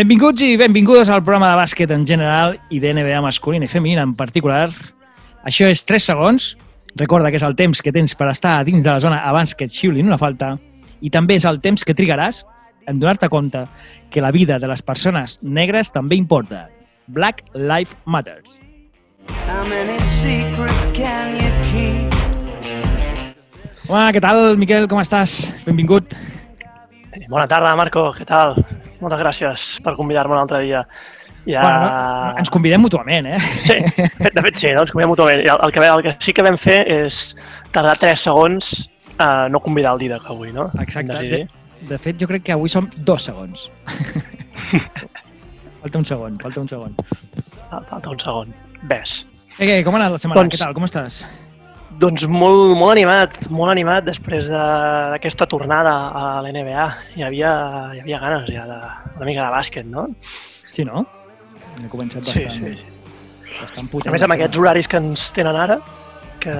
Benvinguts i benvingudes al programa de bàsquet en general i de NBA masculina i femenina en particular. Això és 3 segons. Recorda que és el temps que tens per estar a dins de la zona abans que et xiulin una falta i també és el temps que trigaràs en donar-te compte que la vida de les persones negres també importa. Black Lives Matters. How many secrets can you keep? Hola, què tal, Miquel? Com estàs? Benvingut. Bona tarda, Marco, què tal? Moltes gràcies per convidar-me un altre dia. Ja... Bueno, no, ens convidem mútuament, eh? Sí, de fet, sí, no? ens convidem mútuament. El, el, que, el que sí que vam fer és tardar 3 segons a no convidar el Didac avui, no? Exacte. De, de fet, jo crec que avui som dos segons. falta un segon, falta un segon. Falta un segon. Ves. Què, què, com ha anat la setmana? Doncs- Què tal, com estàs? Doncs molt, molt animat, molt animat després de- d'aquesta tornada a l'NBA. Hi havia, hi havia ganes ja de, una mica de bàsquet, no? Sí, no? He començat Sí, bastant, sí. bastant potent. A més, amb aquests horaris que ens tenen ara, que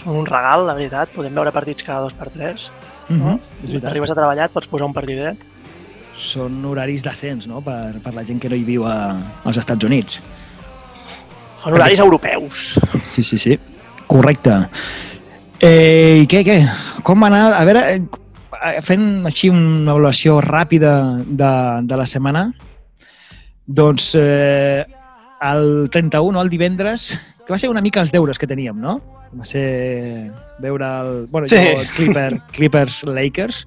són un regal, la veritat, podem veure partits cada dos per tres. Uh -huh, és veritat. Arribes a treballar, et pots posar un partidet. Són horaris decents, no?, per, per la gent que no hi viu a, als Estats Units. Són horaris europeus. Sí, sí, sí. Correcte. Eh, I què, què? Com va anar? A veure, eh, fent així una avaluació ràpida de, de la setmana, doncs eh, el 31, no, el divendres, que va ser una mica els deures que teníem, no? Va ser veure el... Bueno, Sí. jo, Clipper, Clippers Lakers,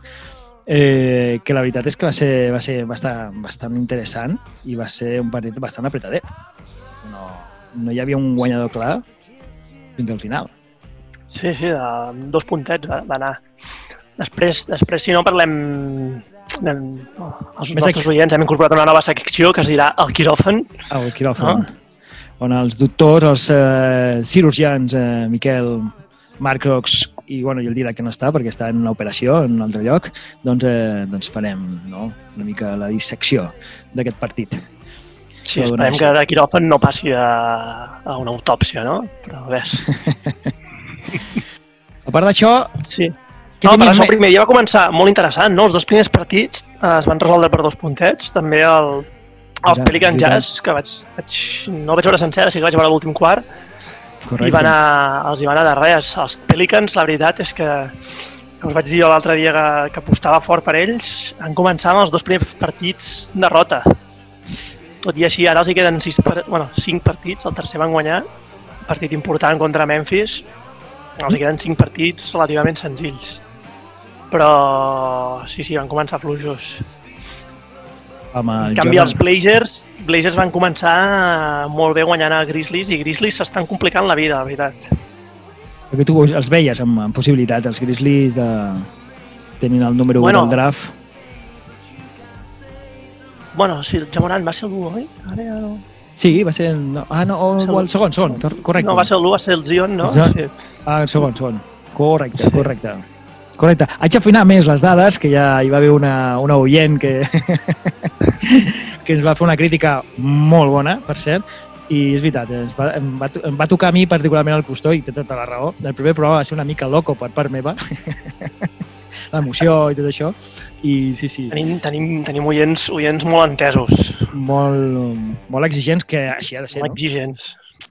eh, que la veritat és que va ser, va ser bastant, bastant interessant i va ser un partit bastant apretadet. No, no hi havia un guanyador clar fins al final. Sí, sí, de, dos puntets va, va anar. Després, després, si no, parlem... Anem, els Més nostres ex- oients hem incorporat una nova secció que es dirà el quiròfan. Al quiròfan. Ah. On els doctors, els eh, cirurgians, eh, Miquel, Marc Rox i, bueno, i el Didac que no està perquè està en una operació en un altre lloc, doncs, eh, doncs farem no? una mica la dissecció d'aquest partit. Sí, esperem que de quiròfan no passi a, a una autòpsia, no? Però a veure, A part d'això, sí. No, per això el primer dia va començar molt interessant, no? Els dos primers partits eh, es van resoldre per dos puntets. També el, el Pelican. Jazz, que vaig, vaig, no vaig veure sencera, sí que vaig veure l'últim quart, Correcte. i va anar, els hi va anar de res. Els Pelicans, la veritat és que, que us vaig dir l'altre dia que, que apostava fort per ells, han començat amb els dos primers partits derrota. Tot i així, ara els hi queden sis, per, bueno, cinc partits, el tercer van guanyar, un partit important contra Memphis, els hi queden cinc partits relativament senzills. Però sí, sí, van començar fluixos. El En canvi, Jordan- els Blazers, Blazers van començar molt bé guanyant a Grizzlies i Grizzlies s'estan complicant la vida, la veritat. Perquè tu els veies amb, amb possibilitat, els Grizzlies, de... tenint el número 1 Bueno. del draft. Bueno, sí, el Jamoran va ser l'1, oi? Ara ja no... Sí, va ser... No, ah, no, o, o el segon, segon, correcte. No, va ser l'1, va ser el Zion, no? Zion. Sí. Ah, el segon, segon. Correcte, correcte. Correcte. Haig d'afinar més les dades, que ja hi va haver una, una oient que, que ens va fer una crítica molt bona, per cert, i és veritat, ens va, em, va, em va tocar a mi particularment el costó i té tota la raó. El primer programa va ser una mica loco per part meva, l'emoció i tot això, i sí, sí, Tenim, tenim, tenim oients, oients molt entesos, molt, molt exigents, que així ha de ser, molt no? exigents.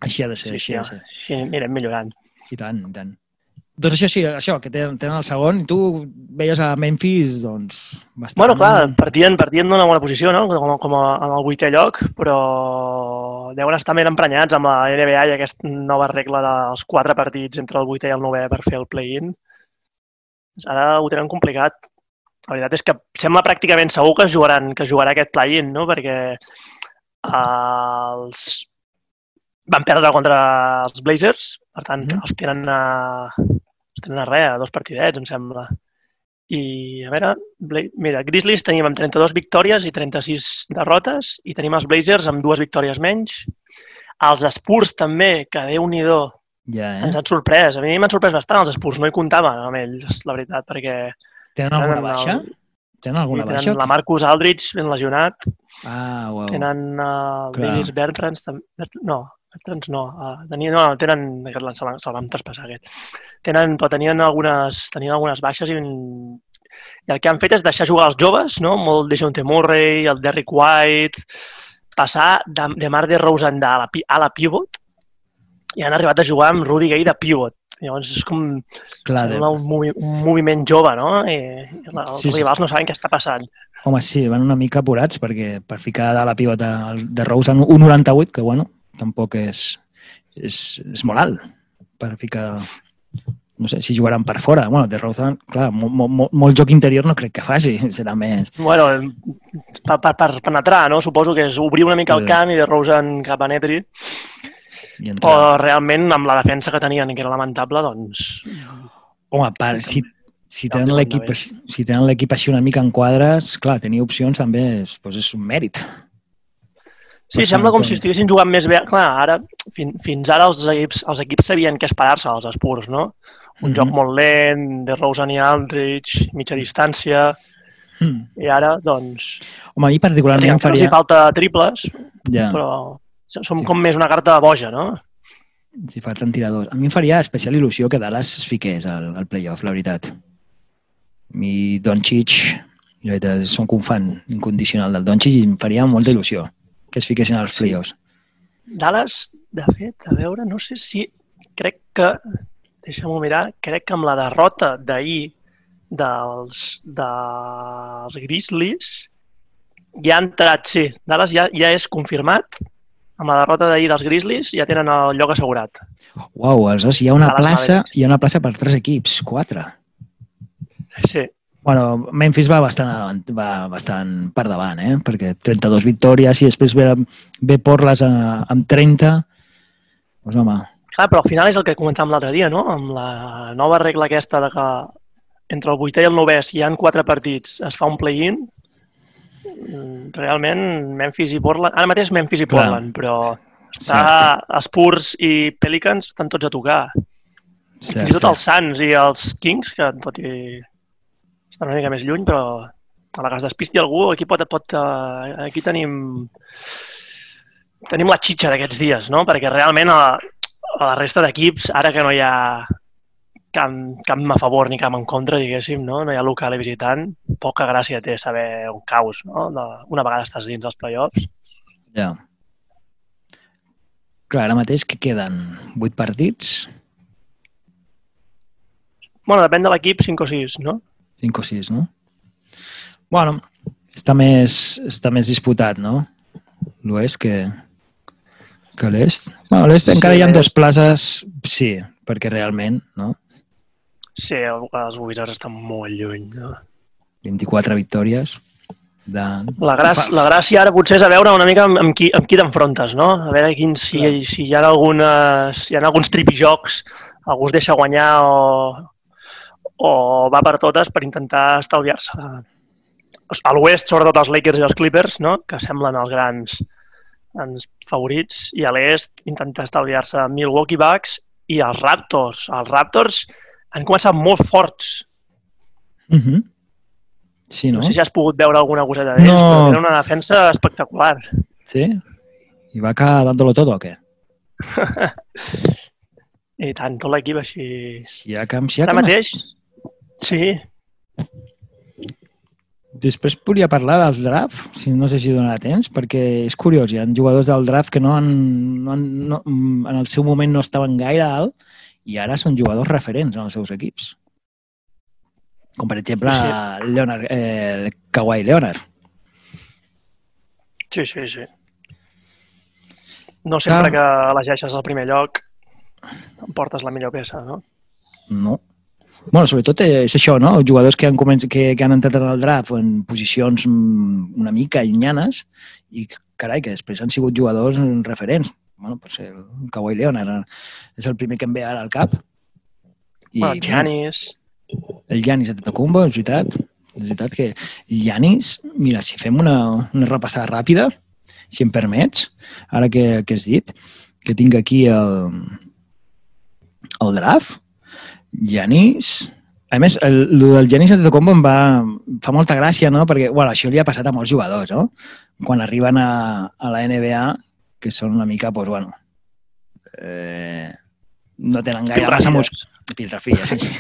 Així ha de ser, Sí, així ha de ser. sí, anirem millorant. I tant, i tant. Doncs això sí, això, que tenen, tenen el segon, i tu veies a Memphis, doncs, bastant... Bueno, clar, partien, partien d'una bona posició, no? Com, com a, en el vuitè lloc, però deuen estar més emprenyats amb la NBA i aquesta nova regla dels quatre partits entre el vuitè i el novè per fer el play-in. Ara ho tenen complicat. La veritat és que sembla pràcticament segur que jugaran, que jugarà aquest play-in, no? Perquè els van perdre contra els Blazers, per tant, Mhm. els tenen a, els tenen a res, a dos partidets, em sembla. I, a veure, Bla- mira, Grizzlies tenim amb 32 victòries i 36 derrotes i tenim els Blazers amb dues victòries menys. Els Spurs també, que déu nhi Ja, eh? ens han sorprès. A mi m'han sorprès bastant els Spurs, no hi comptava amb ells, la veritat, perquè Tenen alguna tenen el- baixa? Tenen alguna tenen baixa? la Marcus Aldridge ben lesionat, Ah, uau. tenen uh, el Clar. Dennis Bertrands, tam- Bert- no, Bertrands no, uh, tenien, no, tenen, aquest se'l vam traspassar aquest. Tenen, però tenien algunes, tenien algunes baixes i, i el que han fet és deixar jugar els joves, no? molt de Jonte Murray, el Derrick White, passar de, de Mar de Rosen a la, a la pivot i han arribat a jugar amb Rudy Gay de pivot. Llavors és com Clar, sembla un, movi un moviment jove, no? I, i els Sí, sí. rivals no saben què està passant. Home, sí, van una mica apurats perquè per ficar de la pivota de Rose en 1,98, que bueno, tampoc és, és, és molt alt per ficar... No sé, si jugaran per fora. Bueno, de Rose, clar, molt, molt, molt joc interior no crec que faci, serà més... Bueno, per, per, per penetrar, no? Suposo que és obrir una mica el camp i de Rosen que penetri, I entrar. però realment amb la defensa que tenien, que era lamentable, doncs... Home, per, si, si tenen l'equip si tenen l'equip així una mica en quadres, clar, tenir opcions també és, doncs és un mèrit. Sí, Per sembla com si estiguessin jugant més bé. Clar, ara, fin, fins ara els equips, els equips sabien què esperar-se, els Spurs, no? Un Mhm. joc molt lent, de Rosen i Aldridge, mitja distància, Hmm. i ara, doncs... Home, a mi particularment em no els hi faria... falta triples, Ja, però som Sí. com més una carta de boja, no? si falten tiradors. A mi em faria especial il·lusió que Dallas es fiqués al, al playoff, la veritat. A mi, Doncic, jo la veritat, som un fan incondicional del Doncic i em faria molta il·lusió que es fiquessin als playoffs. Dallas, de fet, a veure, no sé si... Crec que... Deixa'm-ho mirar. Crec que amb la derrota d'ahir dels, dels Grizzlies ja ha entrat, sí. Dallas ja, ja és confirmat. Amb la derrota d'ahir dels Grizzlies ja tenen el lloc assegurat. Uau, aleshores hi ha una plaça, hi ha una plaça per tres equips, quatre. Sí. Bueno, Memphis va bastant, va bastant per davant, eh? perquè 32 victòries i després ve, ve Portland a- amb 30. Doncs home, Clar, però al final és el que comentàvem l'altre dia, no? Amb la nova regla aquesta de que entre el vuitè i el novè, si hi han quatre partits, es fa un play-in, realment Memphis i Portland... Ara mateix Memphis i Clar. Portland, però està Spurs i Pelicans estan tots a tocar. Cert, fins i tot els Suns i els Kings, que tot i estan una mica més lluny, però a la que es despisti algú, aquí pot, pot eh, aquí tenim tenim la xitxa d'aquests dies, no? Perquè realment a, a la resta d'equips, ara que no hi ha cap, cap a favor ni cap en contra, diguéssim, no? no hi ha local i visitant, poca gràcia té saber un caos, no? De, una vegada estàs dins els play-offs. Ja. Clar, ara mateix que queden 8 partits, Bueno, depèn de l'equip, 5 o 6, no? 5 o 6, no? Bueno, està més, està més disputat, no? L'oest que, que l'est. Bueno, l'est encara hi ha dues places, sí, perquè realment, no? Sí, el- els Wizards estan molt lluny, no? 24 victòries. De... La, gràcia, la gràcia ara potser és a veure una mica amb, amb qui, amb qui t'enfrontes, no? A veure quin, si, Clar. si hi ha, algunes, hi ha alguns tripijocs, algú es deixa guanyar o, o va per totes per intentar estalviar-se. A l'oest, sobretot els Lakers i els Clippers, no? que semblen els grans, grans favorits, i a l'est intentar estalviar-se Milwaukee Bucks i els Raptors. Els Raptors han començat molt forts. Uh -huh. Sí, No, no? sé si has pogut veure alguna coseta d'ells, No. però tenen una defensa espectacular. Sí? I va acabar dándolo todo o què? I tant, tot l'equip així... Siakam, Siakam... Ara mateix, sí, Després podria parlar del draft, si no sé si donarà temps, perquè és curiós, hi ha jugadors del draft que no han, no han, no, mm, en el seu moment no estaven gaire alt i ara són jugadors referents en els seus equips. Com per exemple Sí. Leonard, eh, Kawhi Leonard. sí, sí, sí. No sempre Clar. que elegeixes el primer lloc em portes la millor peça, no? No. bueno, sobretot és això, no? Jugadors que han, començ, que, que han entrat en el draft en posicions mm, una mica llunyanes i, carai, que després han sigut jugadors referents. Bueno, pues el Kawhi Leonard és el primer que em ve ara al cap. I, bueno, Giannis... el Giannis Antetokounmpo, és veritat. És veritat que el Giannis, mira, si fem una, una repassada ràpida, si em permets, ara que, que has dit, que tinc aquí el, el draft, Giannis... A més, el, el del Giannis Antetokounmpo em va, fa molta gràcia, no? Perquè, bueno, això li ha passat a molts jugadors, no? Quan arriben a, a la NBA, que són una mica, doncs, bueno, eh, no tenen gaire massa múscul. Piltrafilles, sí.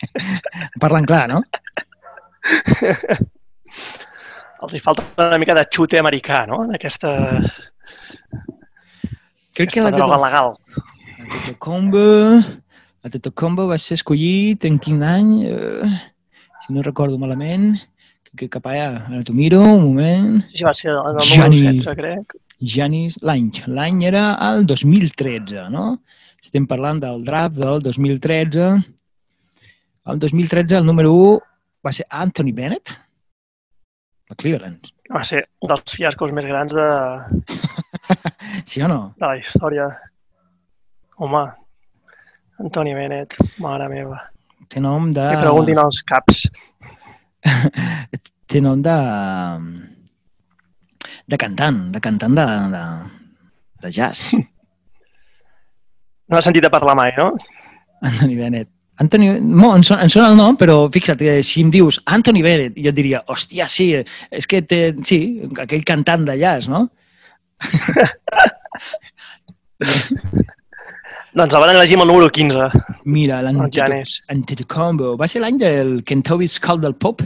Parlen clar, no? Els hi falta una mica de xute americà, no? D'aquesta Crec que la droga Teto- legal. la Tetocombo... La Tetocombo va ser escollit en quin any? Eh, si no recordo malament. Que cap allà, ara t'ho miro, un moment. Això va ser el número Gianni. 16, crec. Janis, l'any. L'any era el 2013, no? Estem parlant del draft del 2013. El 2013 el número 1 va ser Anthony Bennett, a Cleveland. Va ser un dels fiascos més grans de, Sí o no? de la història. Home, Antoni Bennett, mare meva. Té nom de... Que preguntin als caps. Té nom de... de cantant, de cantant de, de, de jazz. No has sentit a parlar mai, no? Anthony Bennett. Anthony, mo, em, sona, em sona el nom, però fixa't, eh, si em dius Anthony Bennett, jo et diria, hòstia, sí, és que té, sí, aquell cantant de jazz, no? Doncs el van elegir amb el número 15, Mira, l'Antetokounmpo. Va ser l'any del Kentucky Call del Pop.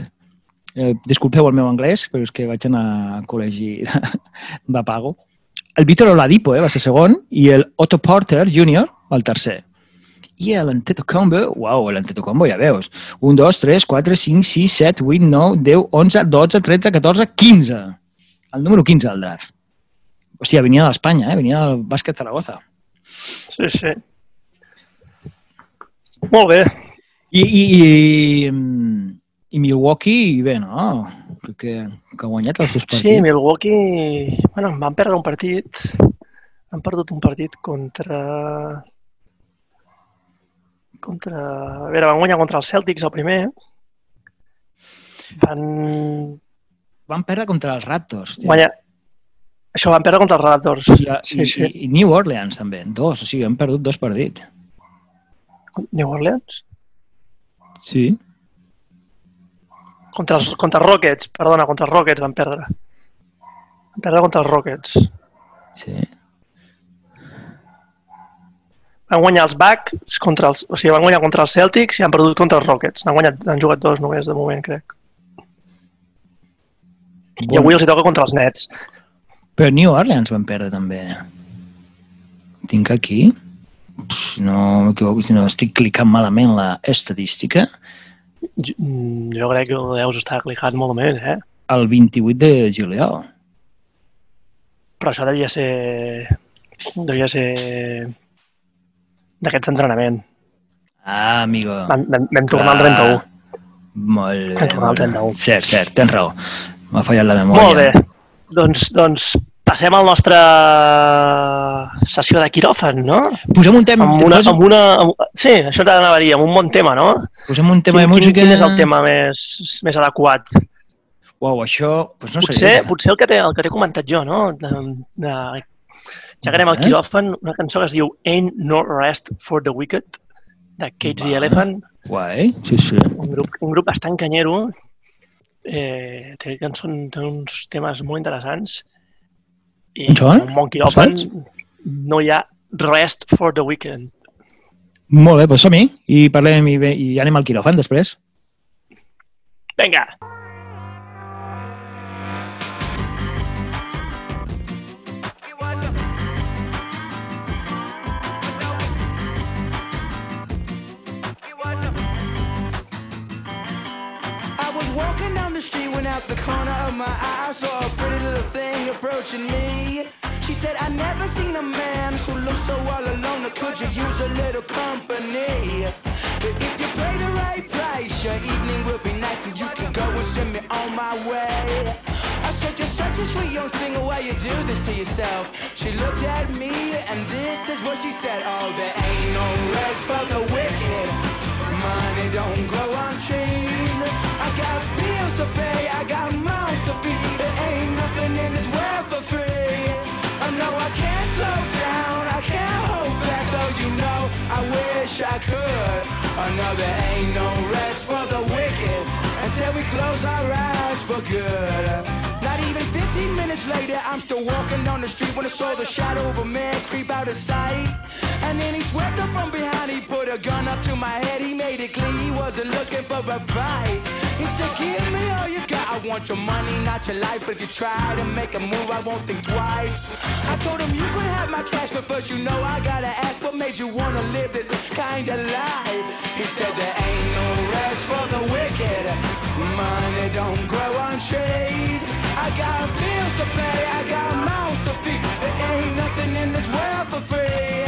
Eh, disculpeu el meu anglès, però és que vaig anar a col·legi de, de pago. El Víctor Oladipo eh, va ser segon i el Otto Porter Jr. el tercer. I l'Antetokounmpo, uau, l'Antetokounmpo ja veus. 1, 2, 3, 4, 5, 6, 7, 8, 9, 10, 11, 12, 13, 14, 15. El número 15 del draft. Hòstia, venia d'Espanya, eh? venia del bàsquet Zaragoza. Sí, sí. Molt bé. I, i, i, i Milwaukee, bé, no? Que, que ha guanyat els seus partits. Sí, Milwaukee... Bueno, van perdre un partit. Han perdut un partit contra... Contra... A veure, van guanyar contra els Celtics el primer. Van Van perdre contra els Raptors. Tio. guanyar... Això, van perdre contra els Raptors. I, Sí, i, sí. I New Orleans també, dos. O sigui, han perdut dos partits. New Orleans? Sí. Contra els contra els Rockets, perdona, contra els Rockets van perdre. Van perdre contra els Rockets. Sí. Van guanyar els Bucks contra els... O sigui, van guanyar contra els Celtics i han perdut contra els Rockets. Han, guanyat, han jugat dos només, de moment, crec. I avui els hi toca contra els Nets. Però New Orleans van perdre també. Tinc aquí, no m'equivoco, si no estic clicant malament la estadística, Jo, mm, jo crec que ho deus estar clicant molt més, eh? el 28 de juliol. Però això devia ser... Devia ser d'aquest entrenament. Ah, amigo. Vam, vam, vam tornar al Clar. 31. Molt bé. Vam tornar al molt bé. 31. Cert, cert, tens raó. M'ha fallat la memòria. Molt bé. Doncs, doncs passem al nostre sessió de quiròfan, no? Posem un tema, Amb una, posem, amb una, amb... Sí, això t'anava a dir, amb un bon tema, no? posem un tema quin, de música... Quin, és el tema més, més adequat? Uau, això... Pues no potser, sé. potser el que t'he el que t'he comentat jo, no? De, de, ja anem al Eh? quiròfan, una cançó que es diu Ain't No Rest for the Wicked, de Cage the. Elephant, Guai, sí, sí. un grup, un grup bastant canyero, eh, té, cançons, té uns temes molt interessants, i un bon quiròfan Saps? no hi ha rest for the weekend. Molt bé, doncs som-hi i parlem i, bé, i anem al quiròfan després. Vinga! I street when out the corner of my eye I saw a pretty little thing approaching me. She said, I never seen a man who looks so all alone. Could you use a little company? But if you pay the right price, your evening will be nice and you can go and send me on my way. I said, you're such a sweet young thing, why you do this to yourself? She looked at me and this is what she said. Oh, there ain't no know there ain't no rest for the wicked until we close our eyes for good. Not even 15 minutes later, I'm still walking down the street when I saw the shadow of a man creep out of sight. And then he swept up from behind, he put a gun up to my head. He made it clear he wasn't looking for a fight. He said, give me all you got. I want your money, not your life. If you try to make a move, I won't think twice. I told him you could have my cash, but first you know I gotta ask what made you wanna live this kind of life. He said there ain't no rest for the wicked. Money don't grow on trees. I got bills to pay, I got mouths to feed. There ain't nothing in this world for free.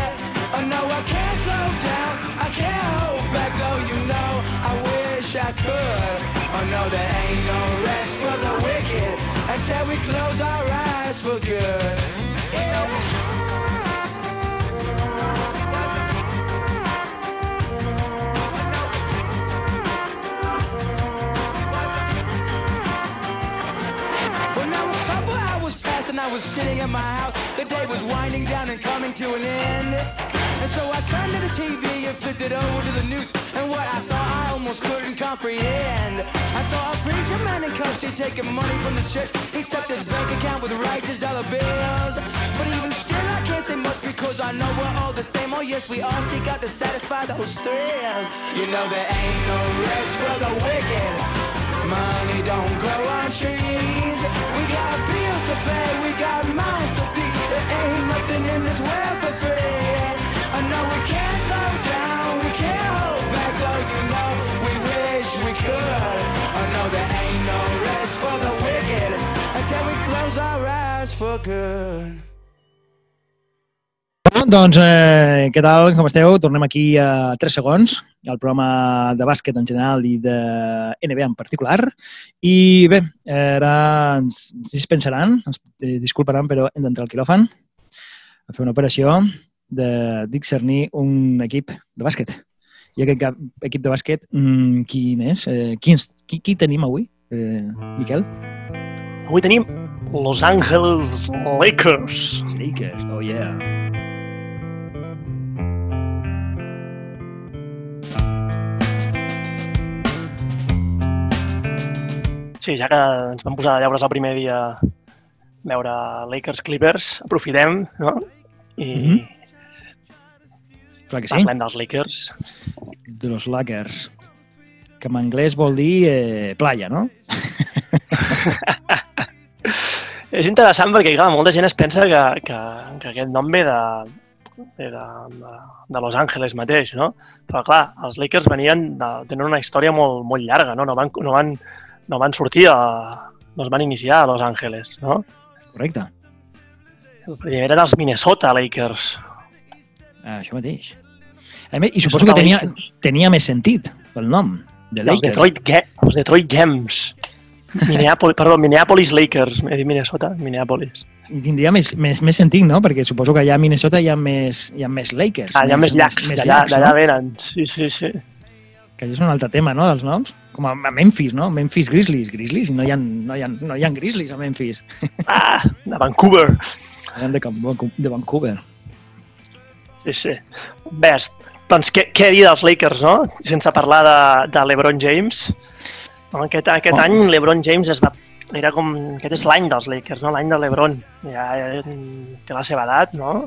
Oh no, I can't slow down, I can't hold back, though you know I wish I could. No, there ain't no rest for the wicked until we close our eyes for good. I was sitting in my house. The day was winding down and coming to an end. And so I turned to the TV and flipped it over to the news. And what I saw, I almost couldn't comprehend. I saw a preacher man in cuffs, he taking money from the church. He stuffed his bank account with righteous dollar bills. But even still, I can't say much because I know we're all the same. Oh, yes, we all seek out to satisfy those thrills. You know, there ain't no rest for the wicked. Money don't grow on trees. We got bills to pay, we got mouths to feed. There ain't nothing in this world for free. Doncs, eh, què tal, com esteu? Tornem aquí a 3 segons, al programa de bàsquet en general i de NBA en particular. I bé, ara ens dispensaran, ens disculparan, però hem d'entrar al quiròfan a fer una operació de discernir un equip de bàsquet. I aquest equip de bàsquet, mm, quin és? Eh, qui, ens, qui, qui tenim avui, eh, Miquel? Avui tenim Los Angeles Lakers. Lakers, oh yeah. Sí, ja que ens vam posar de llaures el primer dia a veure Lakers Clippers, aprofitem, no? I Mhm. Clar que sí. parlem dels Lakers. de los Lakers, que en anglès vol dir eh, playa, no? És interessant perquè, clar, molta gent es pensa que, que, que aquest nom ve de, ve de, de, de Los Angeles mateix, no? Però, clar, els Lakers venien de, tenen una història molt, molt llarga, no? No van, no van, no van sortir a, no es van iniciar a Los Angeles, no? Correcte. El primer eren els Minnesota Lakers. Ah, això mateix. A més, I suposo que tenia, tenia més sentit el nom de I els Lakers. Detroit, Ge els Detroit Gems. Minneapolis, perdó, Minneapolis Lakers. He dit Minnesota, Minneapolis. Tindria més, més, més sentit, no? Perquè suposo que allà a Minnesota hi ha més, hi ha més Lakers. Ah, hi ha més llacs, més llacs, d'allà no? venen. Sí, sí, sí. Que és un altre tema, no?, dels noms. Com a Memphis, no? Memphis Grizzlies. Grizzlies, i no hi ha, no hi ha, no hi ha Grizzlies a Memphis. Ah, de Vancouver. De, de Vancouver. Sí, sí. Bé, doncs què, què dir dels Lakers, no? Sense parlar de, de LeBron James. Aquest, aquest Oh. any LeBron James es va... Era com... Aquest és l'any dels Lakers, no? L'any de LeBron. Ja, ja té la seva edat, no?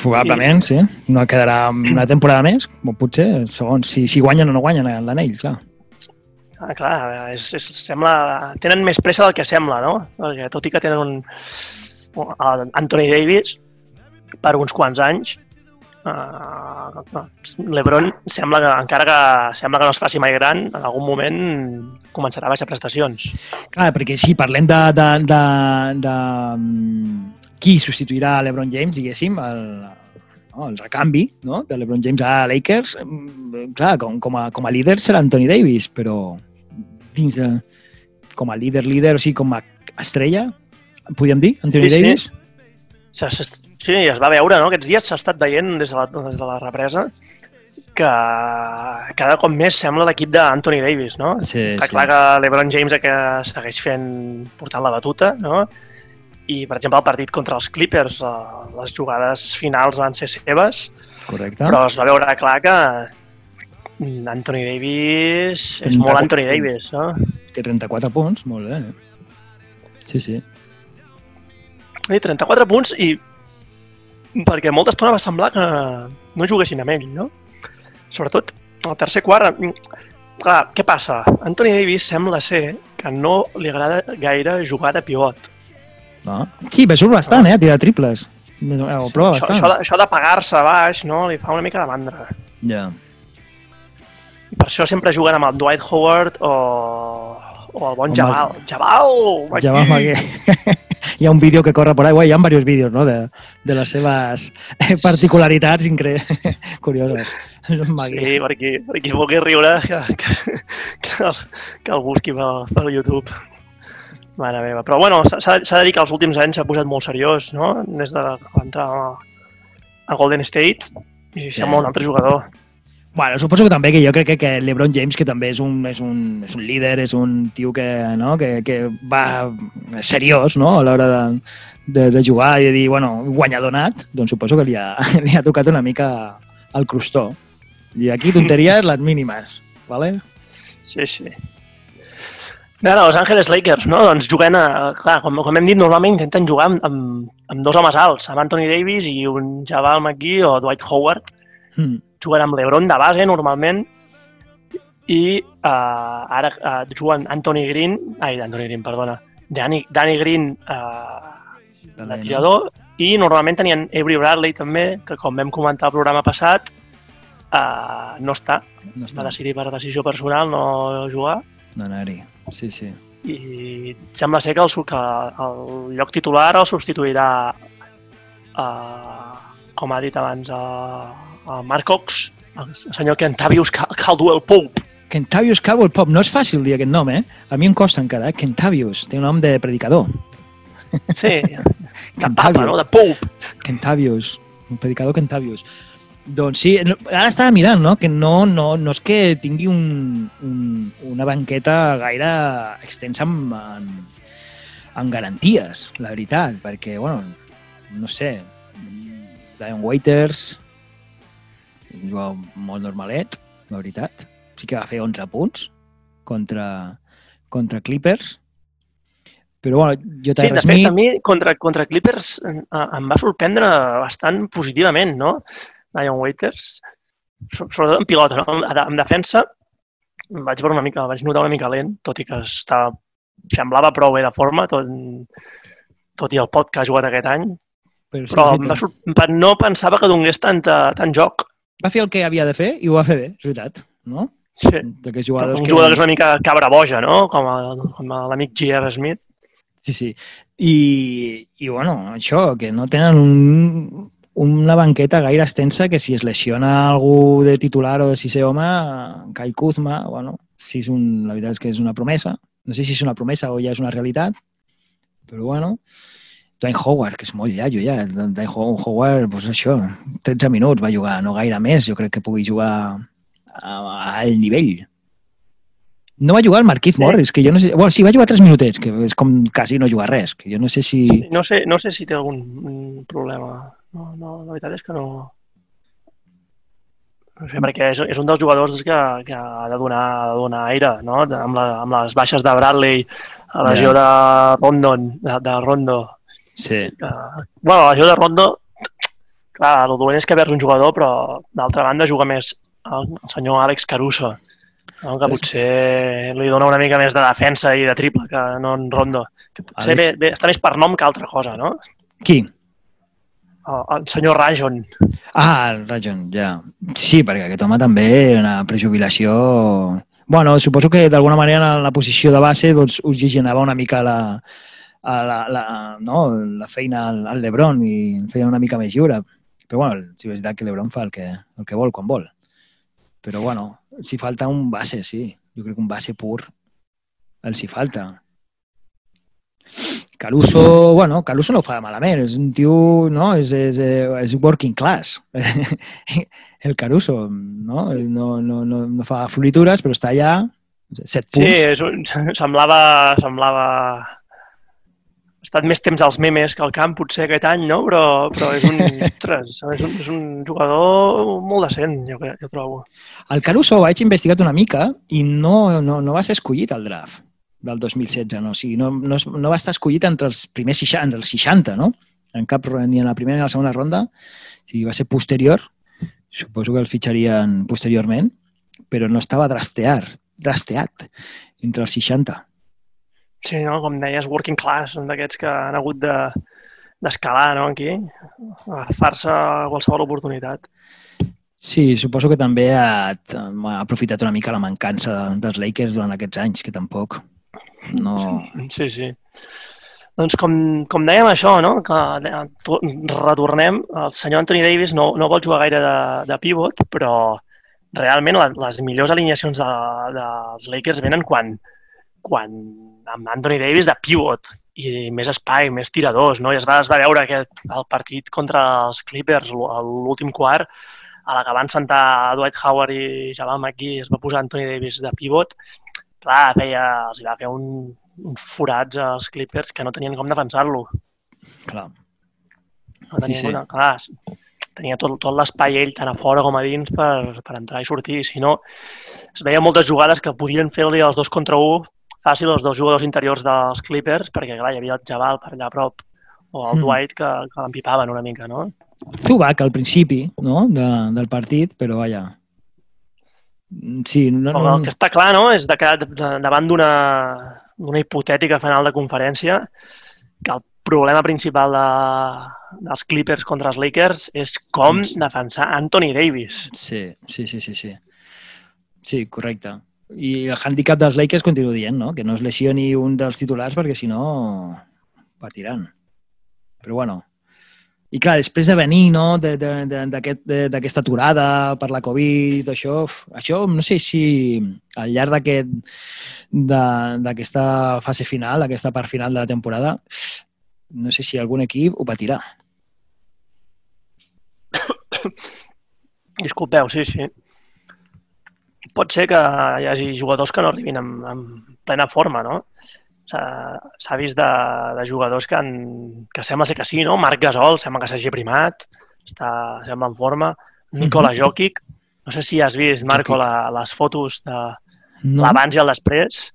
Probablement, sí. No quedarà una temporada més, o potser, segons si, si guanyen o no guanyen l'anell, clar. Ah, clar, és, és, sembla... Tenen més pressa del que sembla, no? Perquè tot i que tenen un... Anthony Davis per uns quants anys, uh, l'Ebron sembla que, encara que sembla que no es faci mai gran, en algun moment començarà a baixar prestacions. Clar, perquè si parlem de, de, de, de mm, qui substituirà l'Ebron James, diguéssim, el, no, el recanvi no? de l'Ebron James a Lakers, mm, clar, com, com, a, com a líder serà Anthony Davis, però dins de, com a líder, líder, o sigui, com a estrella, podríem dir, Anthony Sí, sí. Davis? Se- Sí, es va veure, no? Aquests dies s'ha estat veient des de la, des de la represa que cada cop més sembla l'equip d'Anthony Davis, no? Sí, Està sí. clar que l'Ebron James que segueix fent, portant la batuta, no? I, per exemple, el partit contra els Clippers, eh, les jugades finals van ser seves, Correcte. però es va veure clar que Anthony Davis és 34 molt Anthony punts. Davis, no? Que 34 punts, molt bé. eh? Sí, sí. I 34 punts i perquè molta estona va semblar que no juguessin amb ell, no? Sobretot al tercer quart, clar, què passa? Anthony Davis sembla ser que no li agrada gaire jugar de pivot. No? Sí, però surt bastant, eh, a tirar triples. Ho prova Això, bastant. això, de, això de pagar-se a baix, no? Li fa una mica de mandra. Ja. I per això sempre juguen amb el Dwight Howard o, o el bon el- Jabal. Jabal! Ja va, Magué. Hi ha un vídeo que corre ahí. Bueno, hi ha diversos vídeos, no?, de, de les seves eh, particularitats incre... curioses. Sí, per qui, per qui vulgui riure, que, que, que, el, que el busqui pel, pel YouTube. Mare meva. Però bueno, s'ha de dir que els últims anys s'ha posat molt seriós, no? Des de entrar a, Golden State i sembla un altre jugador. Bueno, suposo que també que jo crec que, que LeBron James, que també és un, és un, és un líder, és un tio que, no? que, que va seriós no? a l'hora de, de, de jugar i de dir, bueno, guanyador nat, doncs suposo que li ha, li ha tocat una mica al crostó. I aquí tonteries les mínimes, ¿vale? Sí, sí. Ara, Los Angeles Lakers, no? Doncs juguen, a, clar, com, com hem dit, normalment intenten jugar amb, amb, amb dos homes alts, amb Anthony Davis i un Jabal McGee o Dwight Howard. Mm. Juguen amb l'Ebron de base, normalment, i uh, ara uh, juguen Anthony Green, ai, Anthony Green, perdona, Danny, Danny Green uh, de tirador, i normalment tenien Avery Bradley també, que com vam comentar al programa passat, uh, no està, No va està decidir per decisió personal no jugar, no anar-hi. Sí, sí. i sembla ser que el, que el lloc titular el substituirà uh, com ha dit abans a, a Mark Cox, el senyor Kentavius Cal- Caldwell Pope. Kentavius Cowboy Pop. No és fàcil dir aquest nom, eh? A mi em costa encara, eh? Kentavius. Té un nom de predicador. Sí, de papa, no? De Pope. Kentavius. Un predicador Kentavius. Doncs sí, ara estava mirant, no? Que no, no, no és que tingui un, un, una banqueta gaire extensa en, en, en garanties, la veritat, perquè, bueno, no sé, Dion Waiters, jugador molt normalet, la veritat. Sí que va fer 11 punts contra, contra Clippers, però bueno, jo Sí, de fet, Smith... a mi contra, contra Clippers em, em va sorprendre bastant positivament, no? Dion Waiters, so- sobretot en pilota, no? En, en defensa vaig veure una mica, vaig notar una mica lent, tot i que estava, semblava prou bé de forma, tot, tot i el pot que ha jugat aquest any, però, sí, però sí, no pensava que donés tanta, tant joc. Va fer el que havia de fer i ho va fer bé, és veritat, no? Sí. D'aquests Un jugadors jugador que és una mica cabra boja, no? Com, el, com l'amic J.R. Smith. Sí, sí. I, I, bueno, això, que no tenen un, una banqueta gaire extensa que si es lesiona algú de titular o de sisè home, Kai Kuzma, bueno, si és un, la veritat és que és una promesa. No sé si és una promesa o ja és una realitat, però bueno. Dwight Howard, que és molt llaio ja. Dwight Howard, doncs això, 13 minuts va jugar, no gaire més. Jo crec que pugui jugar a, a alt nivell. No va jugar el Marquise Sí. Morris, que jo no sé... Bueno, sí, va jugar 3 minutets, que és com quasi no jugar res, que jo no sé si... No sé, no sé si té algun mm, problema. No, no, la veritat és que no... No sé, perquè és, és un dels jugadors que, que ha de donar, ha de donar aire, no? Amb, la, amb les baixes de Bradley, a la lesió de Rondon, de, de Rondo. Sí. Uh, bueno, la de Rondo, clar, el dolent és que perds un jugador, però d'altra banda juga més el, el senyor Àlex Caruso, no? que potser li dona una mica més de defensa i de triple que no en Rondo. Que potser Àlex- ve, ve, està més per nom que altra cosa, no? Qui? El, el senyor Rajon. Ah, el Rajon, ja. Sí, perquè aquest home també una prejubilació... Bueno, suposo que d'alguna manera en la posició de base doncs, oxigenava una mica la, a la, la, no? la feina al, al Lebron i em feia una mica més lliure. Però bueno, sí és veritat que Lebron fa el que, el que vol quan vol. Però bueno, si falta un base, sí. Jo crec que un base pur els hi falta. Caruso, bueno, Caruso no ho fa malament, és un tio, no? És, és, és working class. El Caruso, no? No, no, no, no fa floritures, però està allà, set Sí, punts. és un, semblava, semblava... Estat més temps als memes que al camp, potser aquest any, no? Però, però és, un, ostres, és, un, és un jugador molt decent, jo, jo trobo. El Caruso ho vaig investigat una mica i no, no, no va ser escollit al draft del 2016, no? O sigui, no, no, no va estar escollit entre els primers 60, entre els 60, no? En cap, ni en la primera ni en la segona ronda. O sigui, va ser posterior. Suposo que el fitxarien posteriorment, però no estava draftear. trasteat entre els 60. Sí, no? com deies, working class, un d'aquests que han hagut de d'escalar no, aquí, agafar-se qualsevol oportunitat. Sí, suposo que també ha, ha aprofitat una mica la mancança dels Lakers durant aquests anys, que tampoc no... Sí, sí. Doncs com, com dèiem això, no? que to- retornem, el senyor Anthony Davis no, no vol jugar gaire de, de pivot, però realment la, les millors alineacions de, dels Lakers venen quan, quan amb Anthony Davis de pivot i més espai, més tiradors, no? I es va, es va veure aquest, el partit contra els Clippers, l'últim quart, a la que van sentar Dwight Howard i Jamal McGee, es va posar Anthony Davis de pivot, clar, feia, els hi va fer un, uns forats als Clippers que no tenien com defensar-lo. Clar. No Sí, tenia, sí. Una, clar, tenia tot, tot l'espai ell tant a fora com a dins per, per entrar i sortir. Si no, es veia moltes jugades que podien fer-li els dos contra un fàcil als dos jugadors interiors dels Clippers, perquè clar, hi havia el Jabal per allà a prop o el Mm. Dwight que, que l'empipaven una mica, no? Zubac al principi no? de, del partit, però vaja. Sí, no, Però no, el que està clar, no?, és de que davant d'una d'una hipotètica final de conferència que el problema principal de, dels Clippers contra els Lakers és com Doncs- defensar Anthony Davis. Sí, sí, sí, sí, sí. Sí, correcte. I el handicap dels Lakers continuo dient, no? Que no es lesioni un dels titulars perquè si no patiran. Però bueno. I clar, després de venir, no?, d'aquesta aturada per la Covid i tot això, això no sé si al llarg d'aquesta fase final, aquesta part final de la temporada, no sé si algun equip ho patirà. Disculpeu, sí, sí. Pot ser que hi hagi jugadors que no arribin en, en plena forma, no? S'ha vist de, de jugadors que, han, que sembla ser que sí, no? Marc Gasol sembla que s'hagi primat, està, sembla en forma. Nikola Mhm. Jokic, no sé si has vist, Marco, la, les fotos de No? l'abans i el després.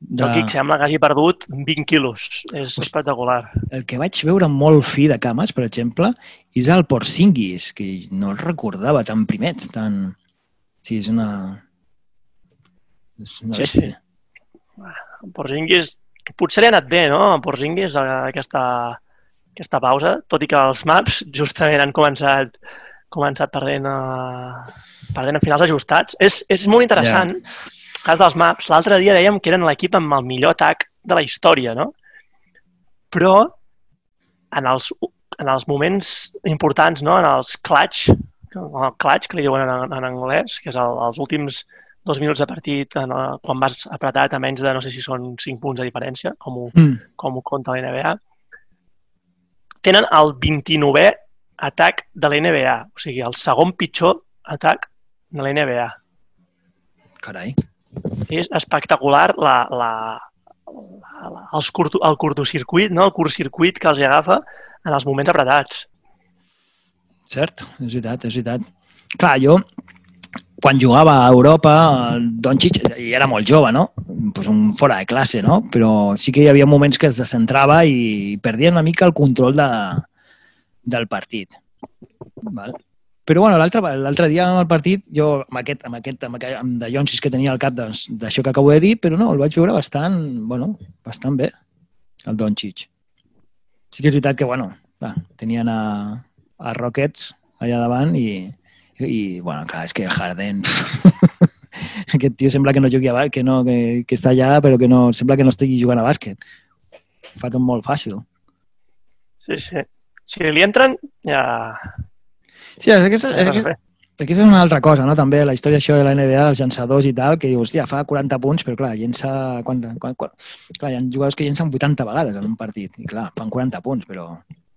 De- Jokic sembla que hagi perdut 20 quilos. És Hosti. espectacular. El que vaig veure molt fi de cames, per exemple, és el Porzingis, que no el recordava tan primet, tan... Sí, és una... És una Sí, bèstia. En Porzingis, potser li ha anat bé, no? En Porzingis, a aquesta, aquesta pausa, tot i que els maps justament han començat començat perdent, uh, perdent en finals ajustats. És, és molt interessant, el cas dels maps. L'altre dia dèiem que eren l'equip amb el millor atac de la història, no? Però en els, en els moments importants, no? en els clutch, el clutch, que li diuen en, en anglès, que és el, els últims dos minuts de partit, en, eh, quan vas apretat a menys de, no sé si són 5 punts de diferència, com ho, Mm. com ho compta la NBA, tenen el 29è atac de la NBA, o sigui, el segon pitjor atac de la NBA. Carai. És espectacular la, la, la, la, els curto, el curtocircuit, no? el curtcircuit que els agafa en els moments apretats. Cert, és veritat, és veritat. Clar, jo, quan jugava a Europa, Doncic i era molt jove, no? Pues un fora de classe, no? Però sí que hi havia moments que es descentrava i perdia una mica el control de, del partit. Val? Però bueno, l'altre dia en el partit, jo amb aquest, amb aquest, amb aquest amb de Doncic que tenia al cap doncs, d'això que acabo de dir, però no, el vaig veure bastant, bueno, bastant bé, el Doncic. Sí que és veritat que, bueno, clar, tenien a, a Rockets allà davant i, i bueno, clar, és que el Harden aquest tio sembla que no jugui a bàsquet, que, no, que, que està allà però que no, sembla que no estigui jugant a bàsquet. Fa tot molt fàcil. Sí, sí. Si li entren, ja... Sí, és, aquesta, és, aquesta, aquesta és una altra cosa, no? També la història això de la NBA, els llançadors i tal, que dius, ja fa 40 punts, però clar, llença... Quan, quan, quan, clar, hi ha jugadors que llencen 80 vegades en un partit, i clar, fan 40 punts, però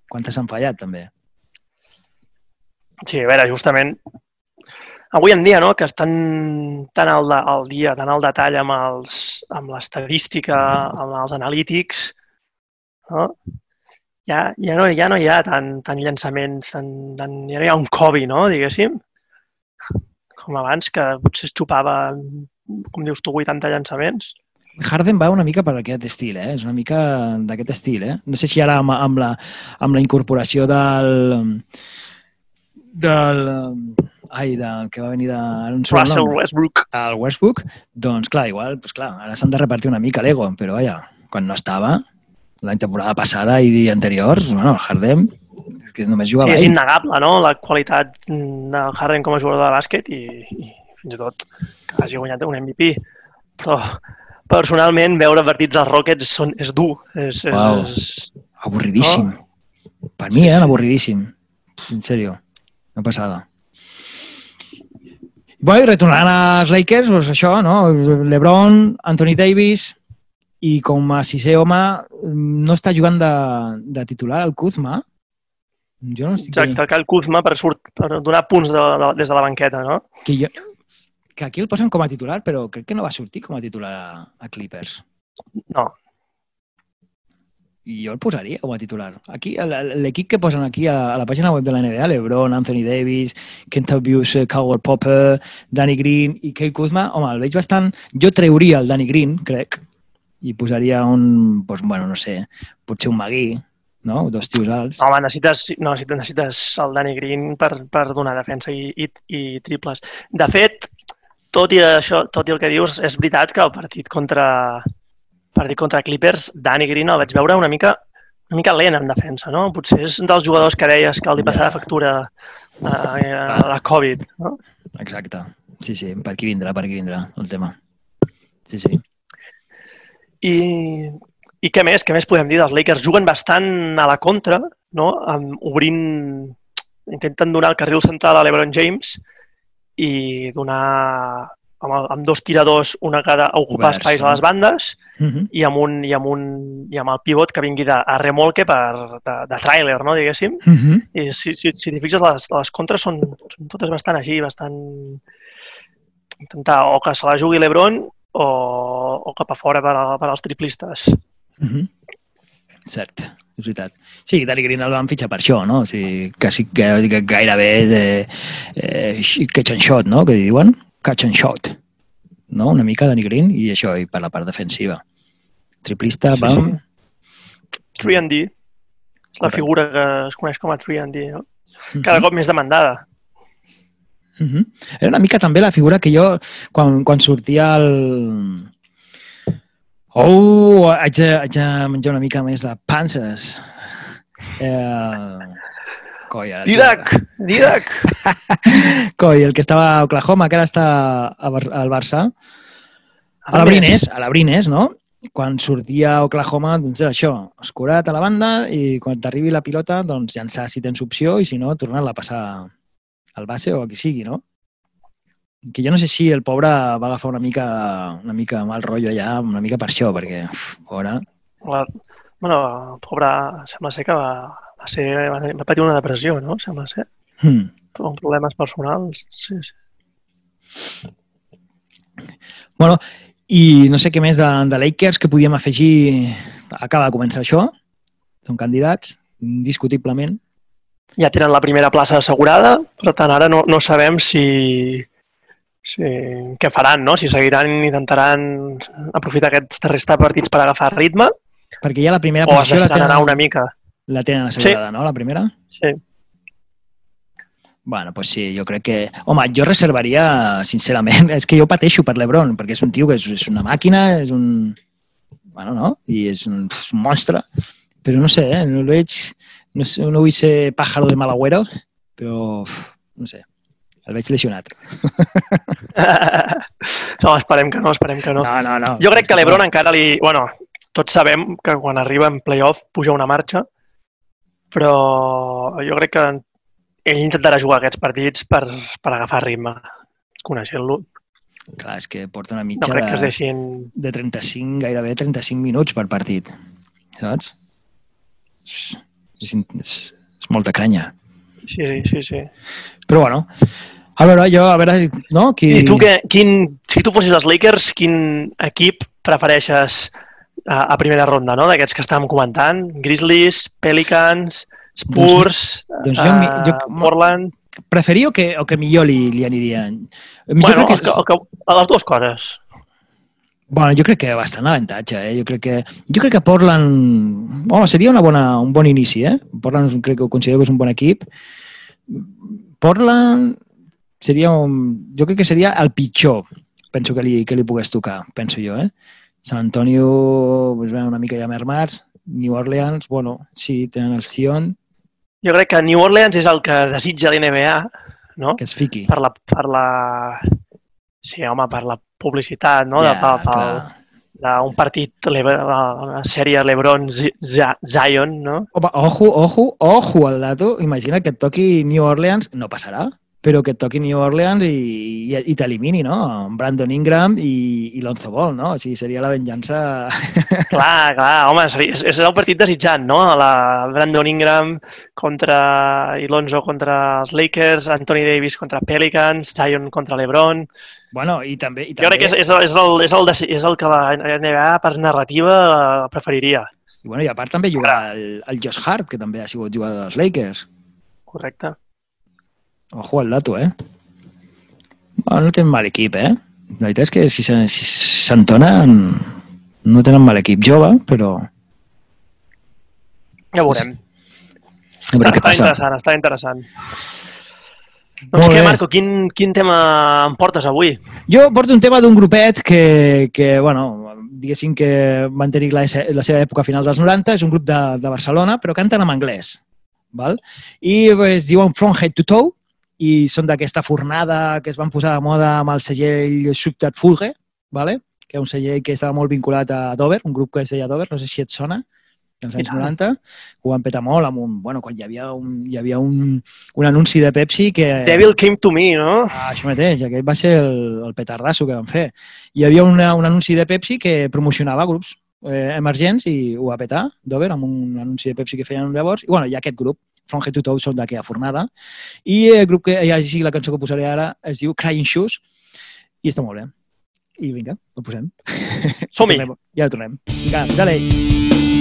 quantes han fallat, també? Sí, a veure, justament avui en dia, no?, que estan tan al, de, al dia, tan al detall amb, els, amb l'estadística, amb els analítics, no? Ja, ja, no, ja no hi ha tant, tant llançaments, tant, tant, ja no hi ha un Kobe, no?, diguéssim, com abans, que potser es xupava, com dius tu, 80 llançaments. Harden va una mica per aquest estil, eh? És una mica d'aquest estil, eh? No sé si ara amb, amb, la, amb la incorporació del, del ai, de, que va venir de... Russell nom. Westbrook. al Westbrook, doncs clar, igual, pues clar, ara s'han de repartir una mica l'ego, però vaja, quan no estava, l'any temporada passada i anteriors, bueno, el Harden, és que només Sí, jugava és ell. innegable, no?, la qualitat de Harden com a jugador de bàsquet i, i fins i tot que hagi guanyat un MVP. Però personalment veure partits dels Rockets són, és dur. És, és, Uau. és, Avorridíssim. Per mi, eh, avorridíssim. En sèrio, una passada. Bueno, i retornant als Lakers, doncs això, no? LeBron, Anthony Davis, i com a sisè home no està jugant de, de titular el Kuzma. Jo no estic exacte, que el Kuzma per, surt, per donar punts de, de, des de la banqueta, no? que, jo, que aquí el posen com a titular, però crec que no va sortir com a titular a, Clippers. No, jo el posaria com a titular. Aquí, l'equip que posen aquí a, a la pàgina web de la NBA, LeBron, Anthony Davis, Kentavious Cowell Popper, Danny Green i Kyle Kuzma, home, el veig bastant... Jo treuria el Danny Green, crec, i posaria un, doncs, bueno, no sé, potser un Magui, no? Dos tios alts. home, necessites, no, necessites, necessites el Danny Green per, per donar defensa i, i, i triples. De fet, tot i això, tot i el que dius, és veritat que el partit contra, partit contra Clippers, Danny Green el vaig veure una mica una mica lent en defensa, no? Potser és un dels jugadors que deies que li passarà factura a, a la Covid, no? Exacte. Sí, sí, per aquí vindrà, per aquí vindrà el tema. Sí, sí. I, I què més? Què més podem dir dels Lakers? Juguen bastant a la contra, no? Amb, obrint... Intenten donar el carril central a l'Ebron James i donar amb, el- amb dos tiradors, una cada a ocupar Oberts, espais a les bandes Uh -huh. i amb, un, i, amb un, i amb el pivot que vingui de, a remolque per, de, de trailer, no? diguéssim. Uh -huh. I si, si, si t'hi fixes, les, les contres són, són totes bastant així, bastant... Intentar o que se la jugui l'Ebron o, o cap a fora per, a, per als triplistes. Uh -huh. Cert, és veritat. Sí, Danny Green el van fitxar per això, no? O sigui, quasi, que, que gairebé eh, eh, catch and shot, no? Que diuen? Catch and shot. No? Una mica Danny Green i això, i per la part defensiva. Triplista, Sí, bam. 3D. És la figura que es coneix com a 3D, no? Mhm. Cada cop més demandada. Uh -huh. Era una mica també la figura que jo, quan, quan sortia el... Oh, haig de, haig de menjar una mica més de panses. Eh... Coi, ara- Didac! Didac! Coi, el que estava a Oklahoma, que ara està al Barça. A la Brines, a la Brines, no? Quan sortia a Oklahoma, doncs era això, escurat a la banda i quan t'arribi la pilota, doncs llançar si tens opció i si no, tornar-la a passar al base o a qui sigui, no? Que jo no sé si el pobre va agafar una mica, una mica mal rotllo allà, una mica per això, perquè, uf, pobre... La... Bueno, el pobre, sembla ser que va, va, ser, va, va patir una depressió, no? Sembla ser. Hmm. Amb problemes personals. Sí, sí. Bueno, i no sé què més de, de Lakers que podíem afegir. Acaba de començar això. Són candidats, indiscutiblement. Ja tenen la primera plaça assegurada, per tant, ara no, no sabem si, si què faran, no? Si seguiran i intentaran aprofitar aquests restar partits per agafar ritme Perquè ja la primera o posició deixaran anar tenen, una mica. La tenen assegurada, no? La primera? Sí. Bueno, pues sí, jo crec que... Home, jo reservaria, sincerament, és que jo pateixo per l'Ebron, perquè és un tio que és, és una màquina, és un... Bueno, no? I és un, és un monstre. Però no sé, eh? no el veig... No, sé, no vull ser pájaro de mal agüero, però no sé, el veig lesionat. No, esperem que no, esperem que no. No, no, no. Jo crec que l'Ebron encara li... Bueno, tots sabem que quan arriba en playoff puja una marxa, però jo crec que ell intentarà jugar aquests partits per, per agafar ritme, coneixent-lo. Clar, és que porta una No mitja crec que es de, deixin... de 35, gairebé 35 minuts per partit. Saps? És, és, és, molta canya. Sí, sí, sí, sí. Però bueno, a veure, jo, a veure, no? Qui... I tu, què, quin, si tu fossis els Lakers, quin equip prefereixes a, a primera ronda, no? D'aquests que estàvem comentant? Grizzlies, Pelicans, Spurs, doncs jo mi- jo- Portland... Preferia o que, o que millor li, li anirien? Jo Bueno, que, el que, les dues coses. Bueno, jo crec que bastant avantatge, eh? Jo crec que, jo crec que Portland... Home, seria una bona, un bon inici, eh? Portland un- crec que ho considero que és un bon equip. Portland, seria un... Jo crec que seria el pitjor, penso que li, que li pogués tocar, penso jo, eh? San Antonio, pues, bueno, una mica ja mermats, New Orleans, bueno, sí, tenen el Sion, Jo crec que New Orleans és el que desitja l'NBA, no? que es fiqui. Per la, per la... Sí, home, per la publicitat, no? Ja, de, d'un partit, una sèrie LeBron Zion, no? Home, ojo, ojo, ojo al dato. Imagina que et toqui New Orleans, no passarà, però que et toqui New Orleans i, i, i t'elimini, no? Amb Brandon Ingram i, i Lonzo Ball, no? O sigui, seria la venjança... Clar, clar, home, és, és el partit desitjat, no? La Brandon Ingram contra Ilonzo contra els Lakers, Anthony Davis contra Pelicans, Zion contra LeBron. bueno, i també... I Jo crec que és, és, el, és, el, és, el, és el que la NBA per narrativa preferiria. I, bueno, I a part també jugar el, el Josh Hart, que també ha sigut jugador dels Lakers. Correcte. Ojo al dato, eh? Bueno, no tenen mal equip, eh? La veritat és que si se- si s'entonen no tenen mal equip jove, però Ja ho veurem. a veure què està passa. interessant, està interessant. Doncs Molt què, bé. Marco, quin, quin tema em portes avui? Jo porto un tema d'un grupet que, que bueno, diguéssim que van tenir la, la seva època a finals dels 90, és un grup de, de Barcelona, però canten en anglès. Val? I es diuen From Head to Toe, i són d'aquesta fornada que es van posar de moda amb el segell Subtat Fulge, vale? que és un segell que estava molt vinculat a Dover, un grup que es deia Dover, no sé si et sona, dels anys tant. 90, que ho van petar molt amb un, bueno, quan hi havia un, hi havia un, un anunci de Pepsi que... Devil Came to Me, no? Ah, això mateix, aquest va ser el, el petardasso que van fer. Hi havia una, un anunci de Pepsi que promocionava grups eh, emergents i ho va petar, Dover, amb un anunci de Pepsi que feien llavors. I bueno, hi ha aquest grup, From Head to Toe, són d'aquella fornada. I el grup que hi ha així, la cançó que posaré ara, es diu Crying Shoes, i està molt bé. I vinga, el posem. Som-hi! Ja tornem. Vinga, dale. Got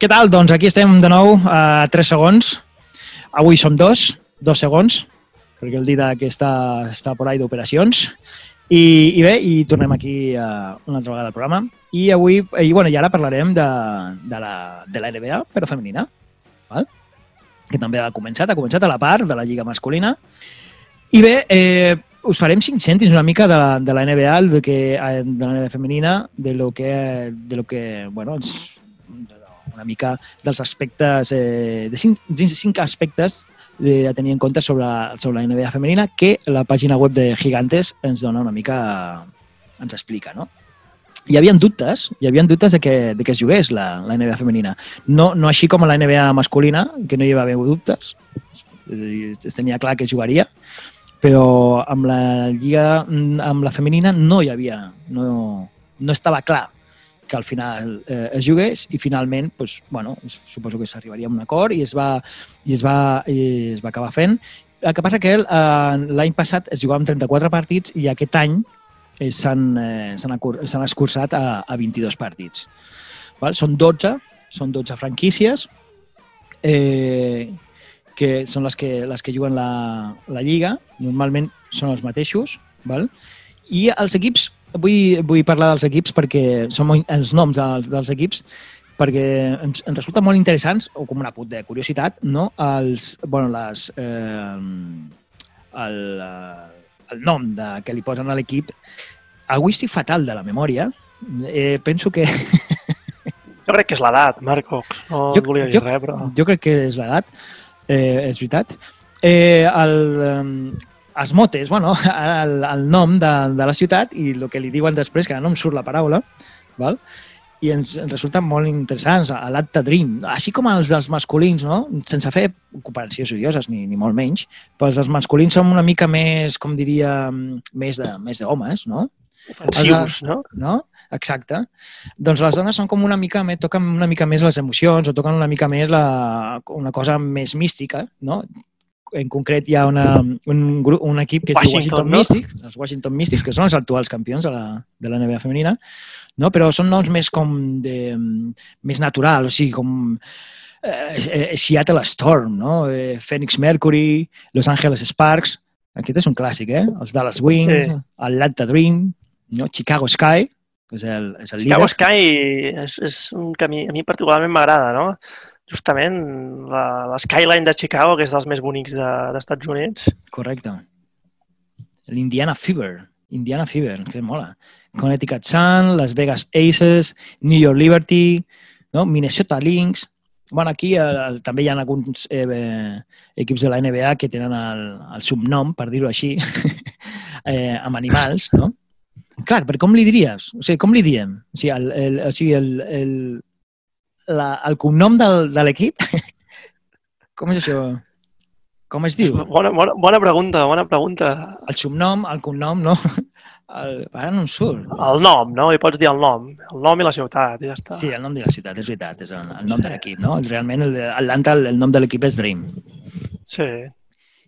Què tal? Doncs aquí estem de nou a 3 segons. Avui som dos, dos segons, perquè el Didac està, està por ahí d'operacions. I, I bé, i tornem aquí uh, una altra vegada al programa. I avui, i, bueno, i ara parlarem de, de, la, de la NBA, però femenina, val? que també ha començat, ha començat a la part de la lliga masculina. I bé, eh, us farem 5 cèntims una mica de la, de la NBA, de, que, eh, de la NBA femenina, de lo que, de lo que bueno, ens, una mica dels aspectes, eh, de cinc, cinc aspectes de, a tenir en compte sobre, sobre la NBA femenina que la pàgina web de Gigantes ens dona una mica, ens explica, no? Hi havia dubtes, hi havia dubtes de que, de que es jugués la, la NBA femenina. No, no així com la NBA masculina, que no hi va haver dubtes, es tenia clar que jugaria, però amb la lliga, amb la femenina no hi havia, no, no estava clar que al final eh, es jugués i finalment, doncs, bueno, suposo que s'arribaria a un acord i es va, i es va, i es va acabar fent. El que passa que eh, l'any passat es jugaven 34 partits i aquest any eh, s'han eh, escurçat a, a 22 partits. Val? Són 12, són 12 franquícies eh, que són les que, les que juguen la, la Lliga. Normalment són els mateixos. Val? I els equips vull, vull parlar dels equips perquè són els noms dels, dels equips perquè ens, ens resulta molt interessants, o com una put de curiositat, no? Els, bueno, les, eh, el, el nom de, que li posen a l'equip. Avui estic fatal de la memòria. Eh, penso que... Jo crec que és l'edat, Marco. No jo, volia dir jo, res, però... Jo crec que és l'edat, eh, és veritat. Eh, el, els motes, bueno, el, el nom de, de la ciutat i el que li diuen després, que no em surt la paraula, val? i ens, resulten molt interessants, a l'Atta Dream, així com els dels masculins, no? sense fer comparacions odioses, ni, ni molt menys, però els dels masculins són una mica més, com diria, més de, més d'homes, no? Ofensius, no? No? Exacte. Doncs les dones són com una mica més, toquen una mica més les emocions o toquen una mica més la, una cosa més mística, no? En concret hi ha una, un, grup, un equip que és Washington, Washington no? Mystics, els Washington Mystics, que són els actuals campions de la, de la NBA femenina, no? però són noms més com de, més natural, o sigui, com eh, eh, Seattle Storm, no? eh, Phoenix Mercury, Los Angeles Sparks, aquest és un clàssic, eh? els Dallas Wings, Sí. sí. Atlanta Dream, no? Chicago Sky, que és el, és el líder. Chicago Sky és, és un que a mi, a mi particularment m'agrada, no? Justament la, skyline de Chicago, que és dels més bonics de- d'Estats Units. Correcte. L'Indiana Fever. Indiana Fever, que mola. Connecticut Sun, Las Vegas Aces, New York Liberty, no? Minnesota Lynx. Bueno, aquí eh, també hi ha alguns eh, eh, equips de la NBA que tenen el, el subnom, per dir-ho així, eh, amb animals, no? Clar, però com li diries? O sigui, com li diem? O sigui, el, el, o sigui, el, el, la, el cognom del, de l'equip? com és això? Com es diu? Bona, bona, bona pregunta, bona pregunta. el subnom, el cognom, no? El, ara no em surt. El nom, no? Li pots dir el nom. El nom i la ciutat, i ja està. Sí, el nom de la ciutat, és veritat, és el, el nom de l'equip, no? Realment, Atlanta, el, el nom de l'equip és Dream. Sí.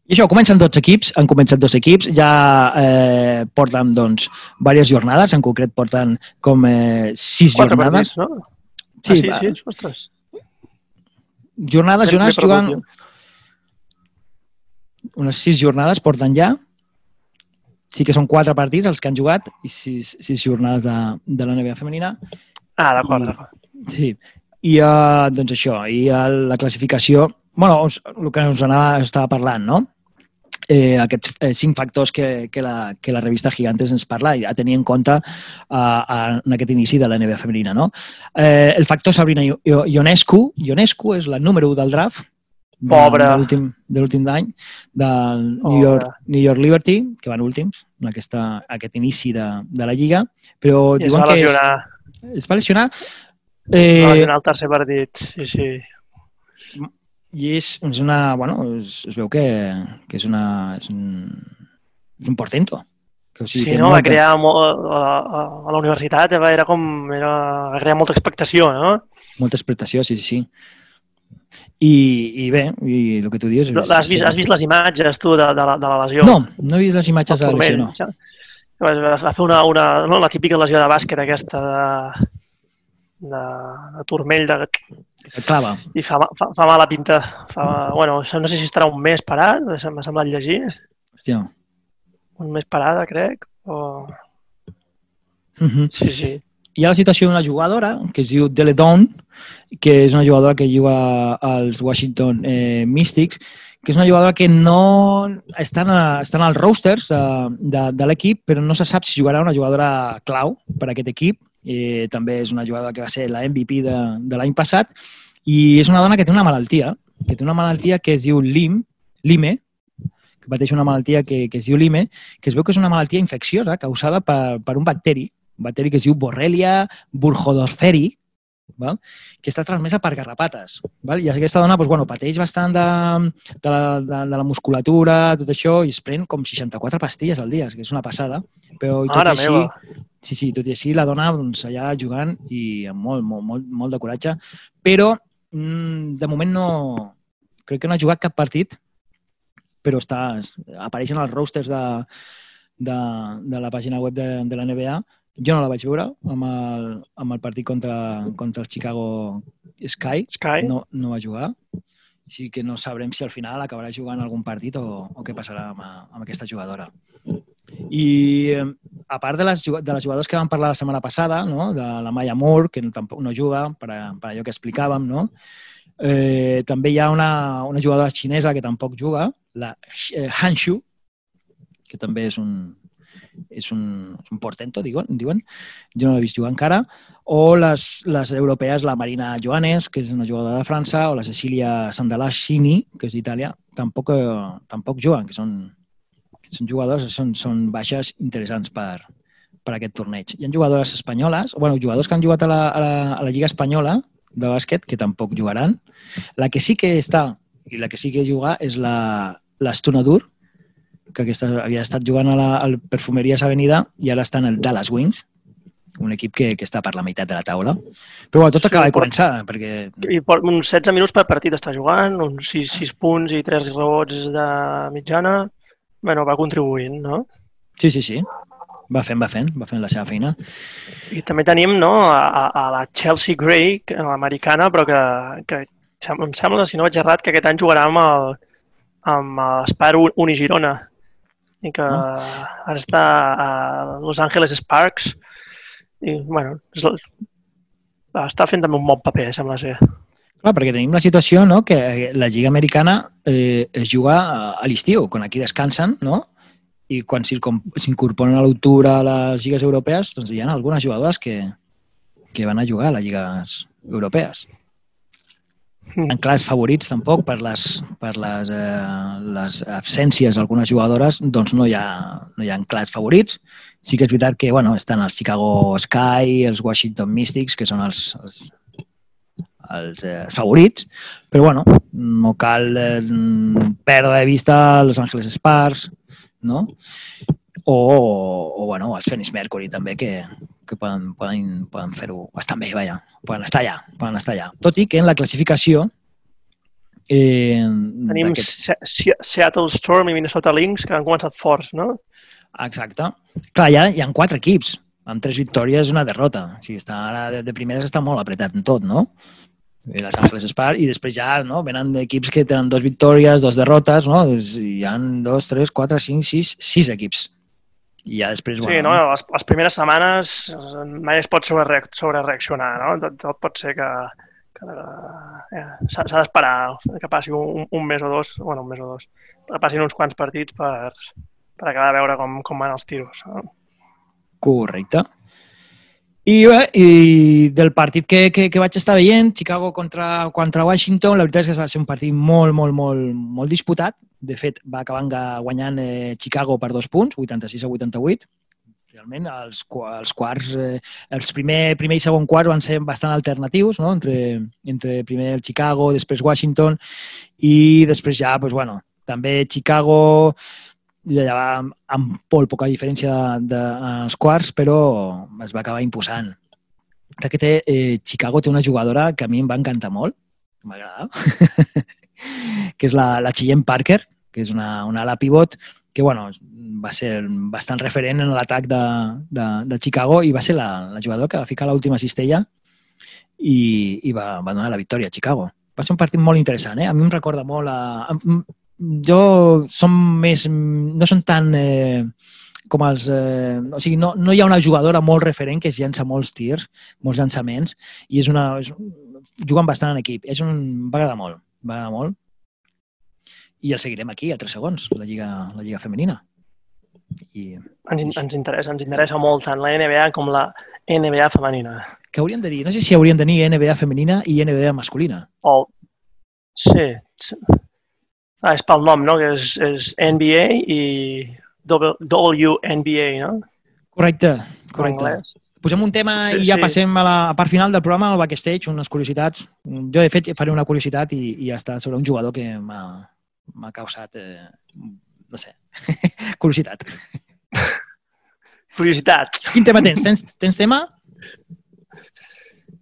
I això, comencen 12 equips, han començat dos equips, ja eh, porten, doncs, diverses jornades, en concret porten com eh, sis Quatre jornades. partits, no? Sí, ah, sí, va. sí, ostres. Jornades, jornades, juguen unes sis jornades, porten ja. Sí que són quatre partits els que han jugat i sis, sis jornades de, de la NBA femenina. Ah, d'acord, d'acord. Sí, i uh, doncs això, i uh, la classificació, bueno, us, el que us anava, estava parlant, no? Eh, aquests eh, cinc factors que, que, la, que la revista Gigantes ens parla i a tenir en compte uh, en aquest inici de la NBA femenina, no? Eh, el factor Sabrina Io- Io- Ionescu, Ionescu és la número 1 del draft, Pobra. de l'últim de l'últim any, del New. York, New York Liberty, que van últims en aquesta, aquest inici de, de la Lliga, però I es diuen va que lesionar, es va lesionar es va Eh, lesionar el tercer partit. Sí, sí. I és, és una... Bueno, es, es veu que, que és una... És un, és un portento. Que, o Sí, té no? Va crear molt, a, a, a la universitat va- era com... Era, va crear molta expectació, no? Molta expectació, sí, sí, sí. I, i bé, i el que tu dius... Però Has vist, has vist les imatges, tu, de, de, la, de la lesió? No, no he vist les imatges de la lesió, no. va fer una, una, no, la típica lesió de bàsquet aquesta de, de, de turmell de, clava. i fa, fa, fa mala pinta. Fa, bueno, no sé si estarà un mes parat, m'ha semblat llegir, Hòstia. un mes parada, crec, o... Uh -huh. Sí, sí. Hi ha la situació d'una jugadora que es diu Dele Dawn, que és una jugadora que juga als Washington eh, Mystics, que és una jugadora que no està en els rosters de, de, de l'equip, però no se sap si jugarà una jugadora clau per a aquest equip. Eh, també és una jugadora que va ser la MVP de, de l'any passat i és una dona que té una malaltia, que té una malaltia que es diu LIM, LIME, que pateix una malaltia que, que es diu LIME, que es veu que és una malaltia infecciosa causada per, per un bacteri, un bacteri que es diu Borrelia burgdorferi, val? que està transmesa per garrapates. Val? I aquesta dona doncs, bueno, pateix bastant de, de, la, de, de la musculatura, tot això, i es pren com 64 pastilles al dia, que és una passada. Però i tot Mare així, meva. Sí, sí, tot i així la dona doncs, allà jugant i amb molt, molt, molt, molt de coratge. Però mm, de moment no... Crec que no ha jugat cap partit, però està, apareixen els rosters de, de, de la pàgina web de, de la NBA. Jo no la vaig veure amb el, amb el partit contra, contra el Chicago Sky. Sky? No, no va jugar. Així que no sabrem si al final acabarà jugant algun partit o, o què passarà amb, amb aquesta jugadora. I a part de les, de les jugadors que vam parlar la setmana passada, no? de la Maya Moore, que tampoc no juga, per, a, per allò que explicàvem, no? eh, també hi ha una, una jugadora xinesa que tampoc juga, la eh, Han Shu, que també és un, és un, és un portento, diuen, diuen. Jo no l'he vist jugar encara. O les, les europees, la Marina Joanes, que és una jugadora de França, o la Cecilia Sandalaschini, que és d'Itàlia, tampoc, eh, tampoc juguen, que són, són jugadors, són, són baixes interessants per, per aquest torneig. Hi ha jugadores espanyoles, bueno, jugadors que han jugat a la, a la, a la Lliga Espanyola de bàsquet, que tampoc jugaran. La que sí que està i la que sí que juga és la, l'Estonadur, que aquesta havia estat jugant a la al Perfumeries Avenida i ara està en el Dallas Wings, un equip que, que està per la meitat de la taula. Però bueno, tot Sí, acaba de començar, perquè I por uns 16 minuts per partit està jugant, uns 6, 6 punts i 3 rebots de mitjana. Bueno, va contribuint, no? sí, sí, sí, va fent, va fent, va fent la seva feina. I també tenim no, a, a, la Chelsea Gray, l'americana, però que, que em sembla, si no vaig errat, que aquest any jugarà amb el, amb l'Spar Unigirona i que Ah. ara està a Los Angeles Sparks i, bueno, està fent també un bon paper, sembla ser. Clar, perquè tenim la situació no, que la Lliga Americana eh, es juga a- l'estiu, quan aquí descansen, no? i quan s'incorpor- s'incorporen a l'octubre a les lligues europees, doncs hi ha algunes jugadores que, que van a jugar a les lligues europees. En clars favorits tampoc, per les, per les, eh, les absències d'algunes jugadores, doncs no hi, ha, no hi ha clars favorits. Sí que és veritat que bueno, estan els Chicago Sky, els Washington Mystics, que són els, els, els eh, favorits, però bueno, no cal eh, perdre de vista Los Angeles Spurs, no? O, o bueno, els Phoenix Mercury també, que, que poden, poden, poden fer-ho bastant bé, vaja, poden estar allà, poden estar allà. Tot i que en la classificació eh, Tenim Seattle Storm i Minnesota Lynx, que han començat forts, no? Exacte. Clar, hi ha, hi ha quatre equips. Amb tres victòries i una derrota. O sigui, està, ara de, de primeres està molt apretat en tot, no? I Los Angeles Spurs, i després ja no, venen equips que tenen dos victòries, dos derrotes, no? Hi ha dos, tres, quatre, cinc, sis, sis equips. I ja després, Sí, bueno, no? Les, les primeres setmanes eh, mai es pot sobre, sobre reaccionar, no? Tot, tot pot ser que, que eh, s'ha d'esperar que passi un, un mes o dos, bueno, un mes o dos, que passin uns quants partits per, per acabar de veure com, com van els tiros. No? Correcte. I, bé, I del partit que, que, que vaig estar veient, Chicago contra, contra Washington, la veritat és que va ser un partit molt, molt, molt, molt disputat. De fet, va acabar guanyant eh, Chicago per dos punts, 86 a 88. Realment, els, els quarts, eh, els primer, primer i segon quart van ser bastant alternatius, no? entre, entre primer el Chicago, després Washington, i després ja, doncs, bueno, també Chicago allà va amb, molt poca diferència de, de, als quarts, però es va acabar imposant. Que té, eh, Chicago té una jugadora que a mi em va encantar molt, m'agrada, que és la, la Cheyenne Parker, que és una, una ala pivot que bueno, va ser bastant referent en l'atac de, de, de Chicago i va ser la, la jugadora que va ficar l'última cistella i, i va, va donar la victòria a Chicago. Va ser un partit molt interessant, eh? A mi em recorda molt a... Jo som més... No són tan... Eh, com els... Eh, o sigui, no, no hi ha una jugadora molt referent que es llença molts tirs, molts llançaments, i és una... És, juguen bastant en equip. És un... M'agrada molt. M'agrada molt. I el seguirem aquí, a 3 segons, la Lliga, la Lliga Femenina. I Ens, ens interessa, ens interessa molt tant la NBA com la NBA femenina. que hauríem de dir? No sé si hauríem de dir NBA femenina i NBA masculina. O... Sí. sí. Ah, és pel nom, no? Que és, és NBA i WNBA, no? Correcte, correcte. Posem un tema Sí, i ja sí. passem a la part final del programa, al backstage, unes curiositats. Jo, de fet, faré una curiositat i, i ja està sobre un jugador que m'ha causat, eh, no sé, curiositat. Curiositat. Quin tema tens? Tens, tens tema?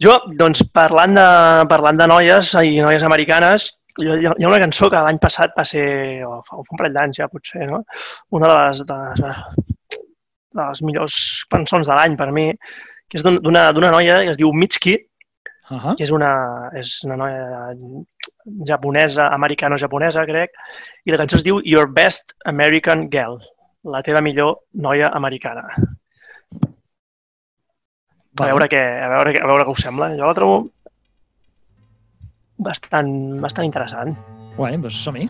Jo, doncs, parlant de, parlant de noies i noies americanes, hi ha una cançó que l'any passat va ser, o fa, un parell d'anys ja potser, no? una de les, de, les, de les millors cançons de l'any per mi, que és d'un- d'una noia que es diu Mitski, Uh -huh. que és una, és una noia japonesa, americano-japonesa, crec, i la cançó es diu Your Best American Girl, la teva millor noia americana. A veure, què, a, veure, a veure què us sembla. Jo la trobo bastant, bastant interessant. Guai, doncs som-hi.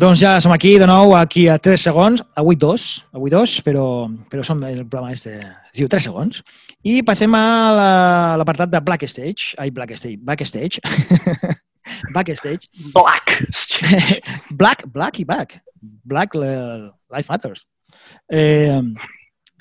Doncs ja som aquí de nou, aquí a 3 segons, avui 2, avui 2, però, però som el programa este, es diu 3 segons. I passem a la- l'apartat de Black Stage, ai, Black Stage, Backstage, Backstage, Black. Black, Black i Back, Black Life Matters. Eh,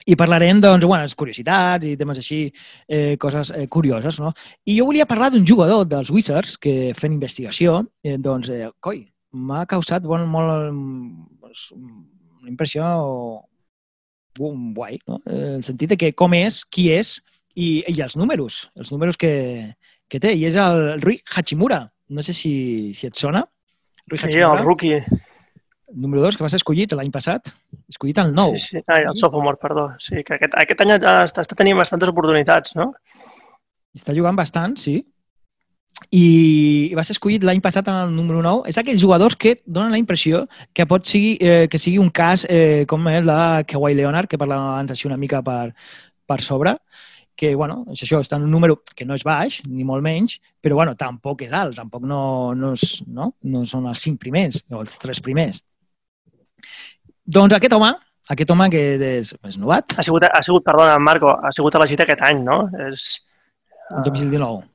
i parlarem, doncs, bueno, curiositats i temes així, eh, coses eh, curioses, no? I jo volia parlar d'un jugador dels Wizards que fent investigació, eh, doncs, eh, coi, m'ha causat bon, molt doncs, una impressió um, guai, no? Eh, En el sentit de que com és, qui és i, i els números, els números que, que té. I és el Rui Hachimura. No sé si, si et sona. Rui Sí, Hachimura el rookie. número 2, que va ser escollit l'any passat, escollit al 9. Sí, sí. Ai, el sophomore, perdó. Sí, que aquest, aquest any ja està, està tenint bastantes oportunitats, no? Està jugant bastant, sí. I va ser escollit l'any passat en el número 9. És aquells jugadors que donen la impressió que pot sigui, eh, que sigui un cas eh, com és la Kawhi Leonard, que parlàvem abans així una mica per, per sobre, que, bueno, és això, està en un número que no és baix, ni molt menys, però, bueno, tampoc és alt, tampoc no, no, és, no? no són els cinc primers, o els tres primers. Doncs aquest home, aquest home que és, és novat, Ha sigut, ha sigut, perdona, Marco, ha sigut elegit aquest any, no? És, el 2019,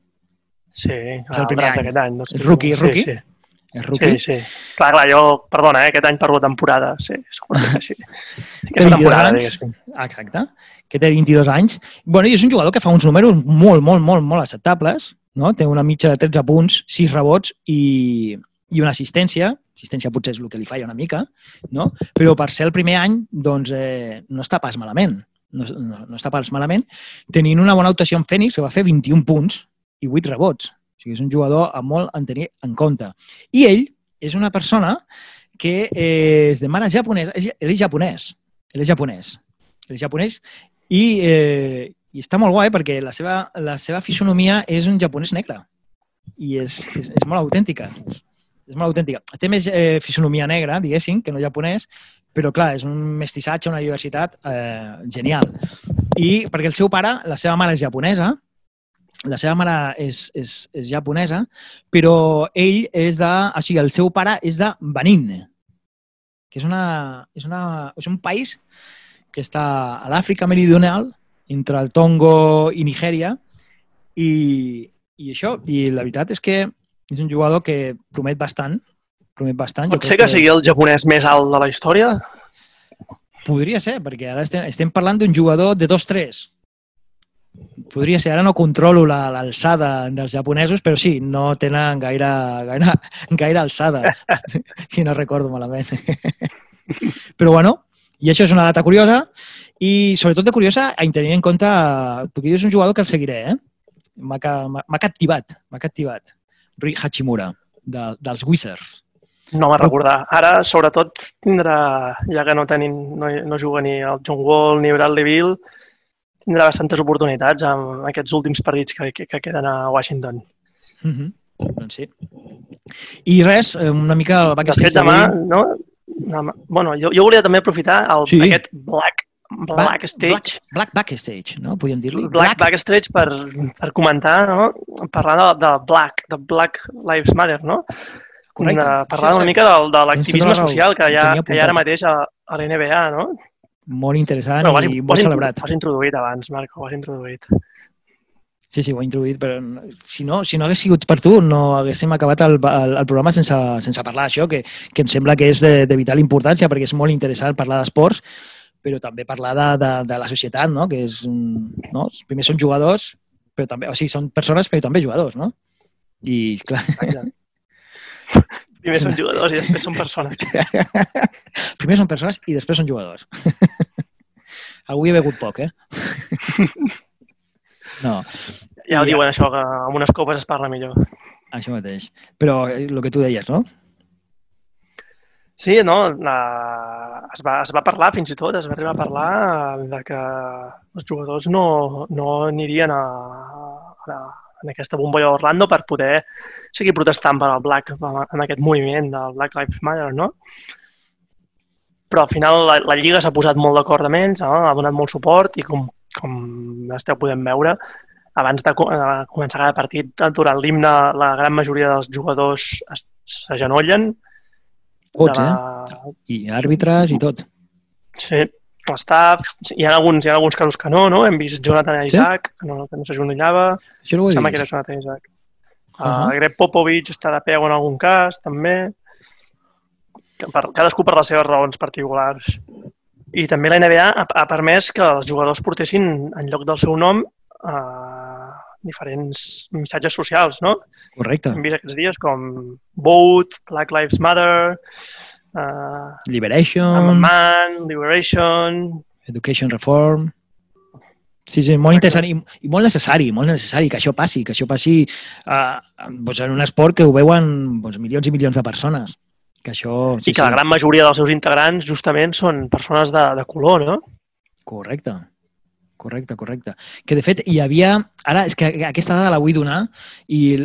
sí, És el primer any. d'aquest any. No? És rookie, és sí, rookie? Sí, és sí, rookie. sí. Clar, clar, jo, perdona, eh, aquest any de temporada, sí, segur que sí. Aquesta 22 temporada, anys. diguéssim. Exacte, que té 22 anys. Bueno, i és un jugador que fa uns números molt, molt, molt, molt acceptables. No? Té una mitja de 13 punts, 6 rebots i, i una assistència. Assistència potser és el que li falla una mica, no? però per ser el primer any doncs, eh, no està pas malament. No, no, no està pas malament. Tenint una bona actuació en Fènix, que va fer 21 punts i 8 rebots. O sigui, és un jugador a molt en tenir en compte. I ell és una persona que eh, de mare japonesa. És- Ell és japonès. Ell és japonès. Ell és japonès i, eh, i està molt guai perquè la seva, la seva fisonomia és un japonès negre i és, és, és molt autèntica. És molt autèntica. Té més eh, fisonomia negra, diguéssim, que no japonès, però clar, és un mestissatge, una diversitat eh, genial. I perquè el seu pare, la seva mare és japonesa, la seva mare és, és, és japonesa, però ell és de... O sigui, el seu pare és de Benin, que és, una, és, una, és un país que està a l'Àfrica meridional, entre el Tongo i Nigèria, i, i això, i la veritat és que és un jugador que promet bastant, promet bastant. Pot ser que sigui el japonès més alt de la història? Podria ser, perquè ara estem, estem parlant d'un jugador de 2-3. Podria ser, ara no controlo la- l'alçada dels japonesos, però sí, no tenen gaire, gaire, gaire alçada, si no recordo malament. Però bueno, i això és una data curiosa, i sobretot de curiosa a tenir en compte, perquè és un jugador que el seguiré, eh? M'ha ca- m'ha m'ha captivat, m'ha captivat. Rui Hachimura, de, dels Wizards. No me'n recordar. Ara, sobretot, tindrà, ja que no, tenim, no, no juga ni el John Wall ni Bradley Bill, tindrà bastantes oportunitats amb aquests últims partits que, que, que queden a Washington. Mm -hmm. Doncs sí. I res, una mica el De fet, demà, no? Demà, bueno, jo, jo volia també aprofitar el, Sí. sí. aquest Black, Black Stage, Black, Black Backstage, no? Podríem dir-li. Black, Backstage per, per comentar, no? parlar de, de Black, de Black Lives Matter, no? Correcte. De parlar Això una mica del, de tota l'activisme social que hi, ha, que hi ha ara mateix a, a la NBA, no? Molt interessant ho has, i molt celebrat. ho has introduït abans, Marc, ho has introduït. Sí, sí, ho he introduït, però no- si no, si no hagués sigut per tu, no haguéssim acabat el, el, el programa sense, sense parlar d'això, que, que em sembla que és de, de vital importància, perquè és molt interessant parlar d'esports, però també parlar de, de, de la societat, no? que és, no? primer són jugadors, però també, o sigui, són persones però també jugadors, no? I, clar, Primer són jugadors i després són persones. primer són persones i després són jugadors. Avui he begut poc, eh? No, Ja ho diuen això, que amb unes copes es parla millor. això mateix. Però eh, el que tu deies, no? Sí, no, la... es, va, es va parlar fins i tot, es va arribar a parlar de que els jugadors no, no anirien a, a, en aquesta bombolla d'Orlando per poder seguir protestant per al Black, en aquest moviment del Black Lives Matter, no? Però al final la, la Lliga s'ha posat molt d'acord amb ells, no? ha donat molt suport i com, com esteu podent veure, abans de de començar cada partit, durant l'himne, la gran majoria dels jugadors s'agenollen Tots, de eh? la- I àrbitres i tot. Sí, l'estaf, hi ha, alguns, hi ha alguns casos que no, no? Hem vist Jonathan Sí? Isaac, que no, que no s'ajonellava, Això no ho he sembla que era vist. Jonathan Isaac. Uh Ahà. Greg Popovich està de peu en algun cas, també. Per, cadascú per les seves raons particulars. I també la NBA ha, ha permès que els jugadors portessin, en lloc del seu nom, uh, diferents missatges socials, no? Correcte. Hem vist aquests dies com Vote, Black Lives Matter, uh, I'm a Liberation, Man, Liberation... Education Reform... Sí, sí, molt interessant i, i molt necessari, molt necessari que això passi, que això passi uh, doncs en un esport que ho veuen doncs, milions i milions de persones. Que això... I que la gran majoria dels seus integrants justament són persones de, de color, no? Correcte. Correcte, correcte. Que de fet hi havia... Ara, és que aquesta dada la vull donar i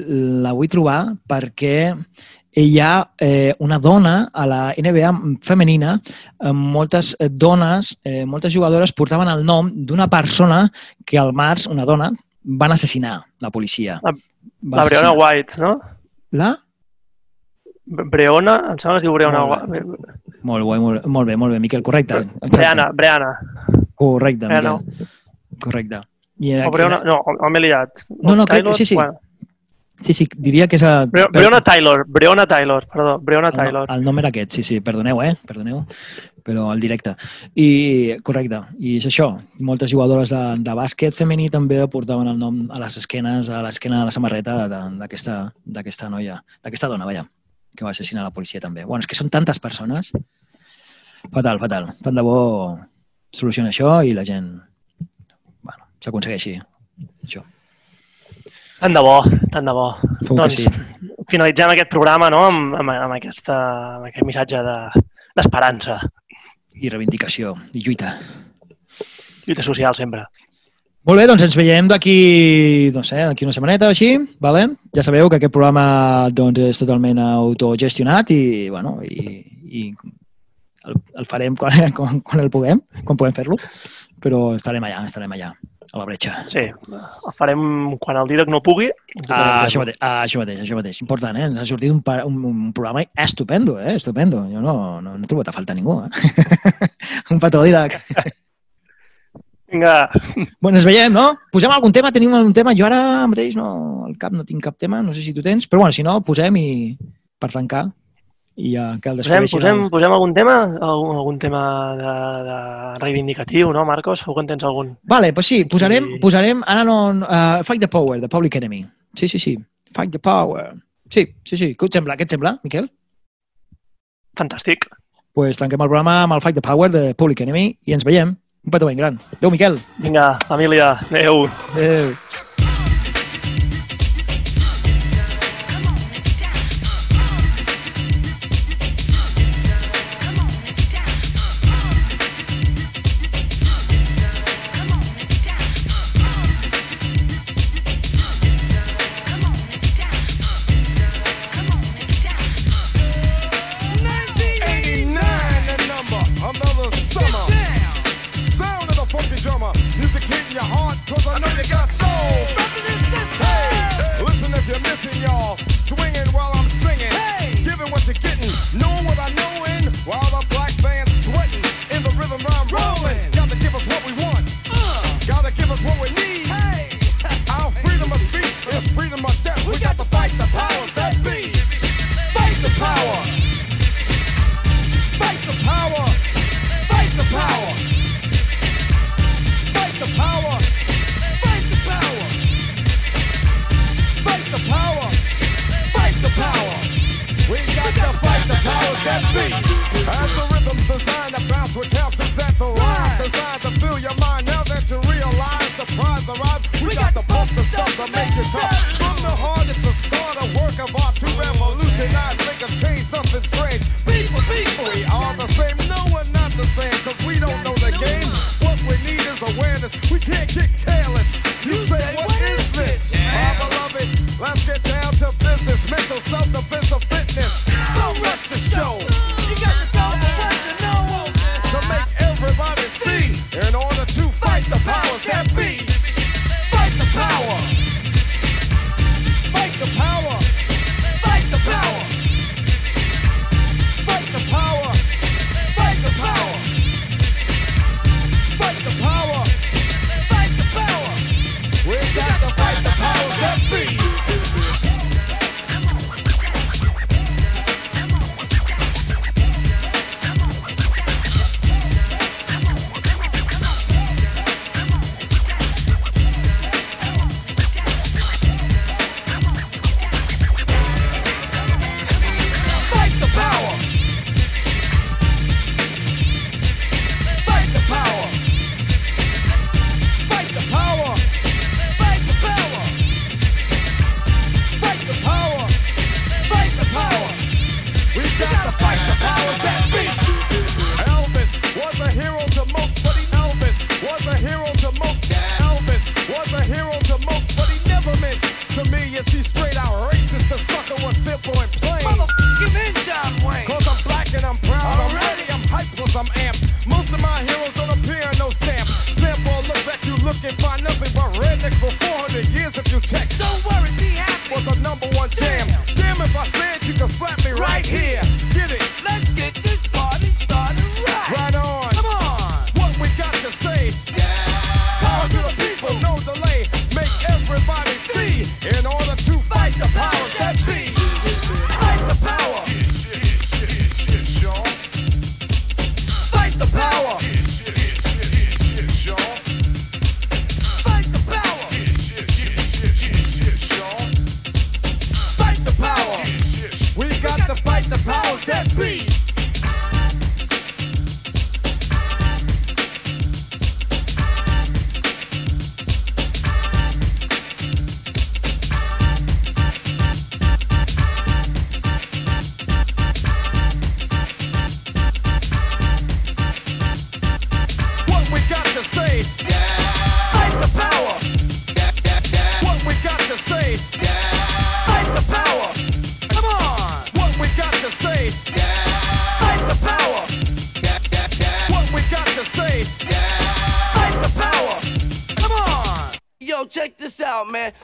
la vull trobar perquè hi ha eh, una dona a la NBA femenina, eh, moltes eh, dones, eh, moltes jugadores portaven el nom d'una persona que al març, una dona, van assassinar la policia. La- La Breonna. White, no? La? Breonna, em sembla que es diu Breonna Molt White. Molt bé, molt, molt bé, molt bé, Miquel, correcte. Breana, Breana. Correcte, Breana. Miquel. Correcte. I O Breonna, no, o m'he liat. No, no, crec que sí, sí. Bueno, Sí, sí, diria que és... A... Bre- Breonna Taylor, Breonna Taylor, perdó, Breonna El, Taylor. el nom era aquest, sí, sí, perdoneu, eh? Perdoneu, però el directe. I, correcte, i és això. Moltes jugadores de, de bàsquet femení també portaven el nom a les esquenes, a l'esquena de la samarreta d'aquesta noia, d'aquesta dona, vaja, que va assassinar la policia també. Bueno, és que són tantes persones. Fatal, fatal. Tant de bo soluciona això i la gent bueno, s'aconsegueixi això. Tant de bo, tant de bo. Que doncs sí. finalitzem aquest programa no? amb, amb, amb, aquesta, amb aquest missatge de- d'esperança. I reivindicació, i lluita. Lluita social sempre. Molt bé, doncs ens veiem d'aquí, no sé, d'aquí una setmaneta o així, vale? Ja sabeu que aquest programa doncs, és totalment autogestionat i, bueno, i, i el, el farem quan, quan, quan el puguem, quan puguem fer-lo, però estarem allà, estarem allà, a la bretxa. Sí, el farem quan el Didac no pugui. Ah, això mateix, ah, això mateix, això mateix. Important, eh? Ens ha sortit un, un, un programa estupendo, eh? Estupendo. Jo no, no, no he trobat a faltar ningú, eh? un petó, Didac. Vinga, Bueno, ens veiem, no? Posem algun tema, tenim algun tema. Jo ara mateix no, al cap no tinc cap tema, no sé si tu tens, però bueno, si no, posem i per tancar i ja que el posem, descobreixin. posem, el- posem algun tema, algun, algun tema de, de reivindicatiu, no, Marcos? Segur que en tens algun. Vale, pues sí, posarem, I- posarem ara no, uh, Fight the Power, de Public Enemy. Sí, sí, sí, Fight the Power. Sí, sí, sí. Què et sembla? Què et sembla, Miquel? Fantàstic. pues tanquem el programa amb el Fight the Power de Public Enemy i ens veiem. Un petó ben gran. Adéu, Miquel. Vinga, família, adeu. Adéu.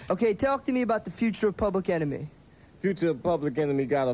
Okay, talk to me about the future of Public Enemy. Future Public Enemy got a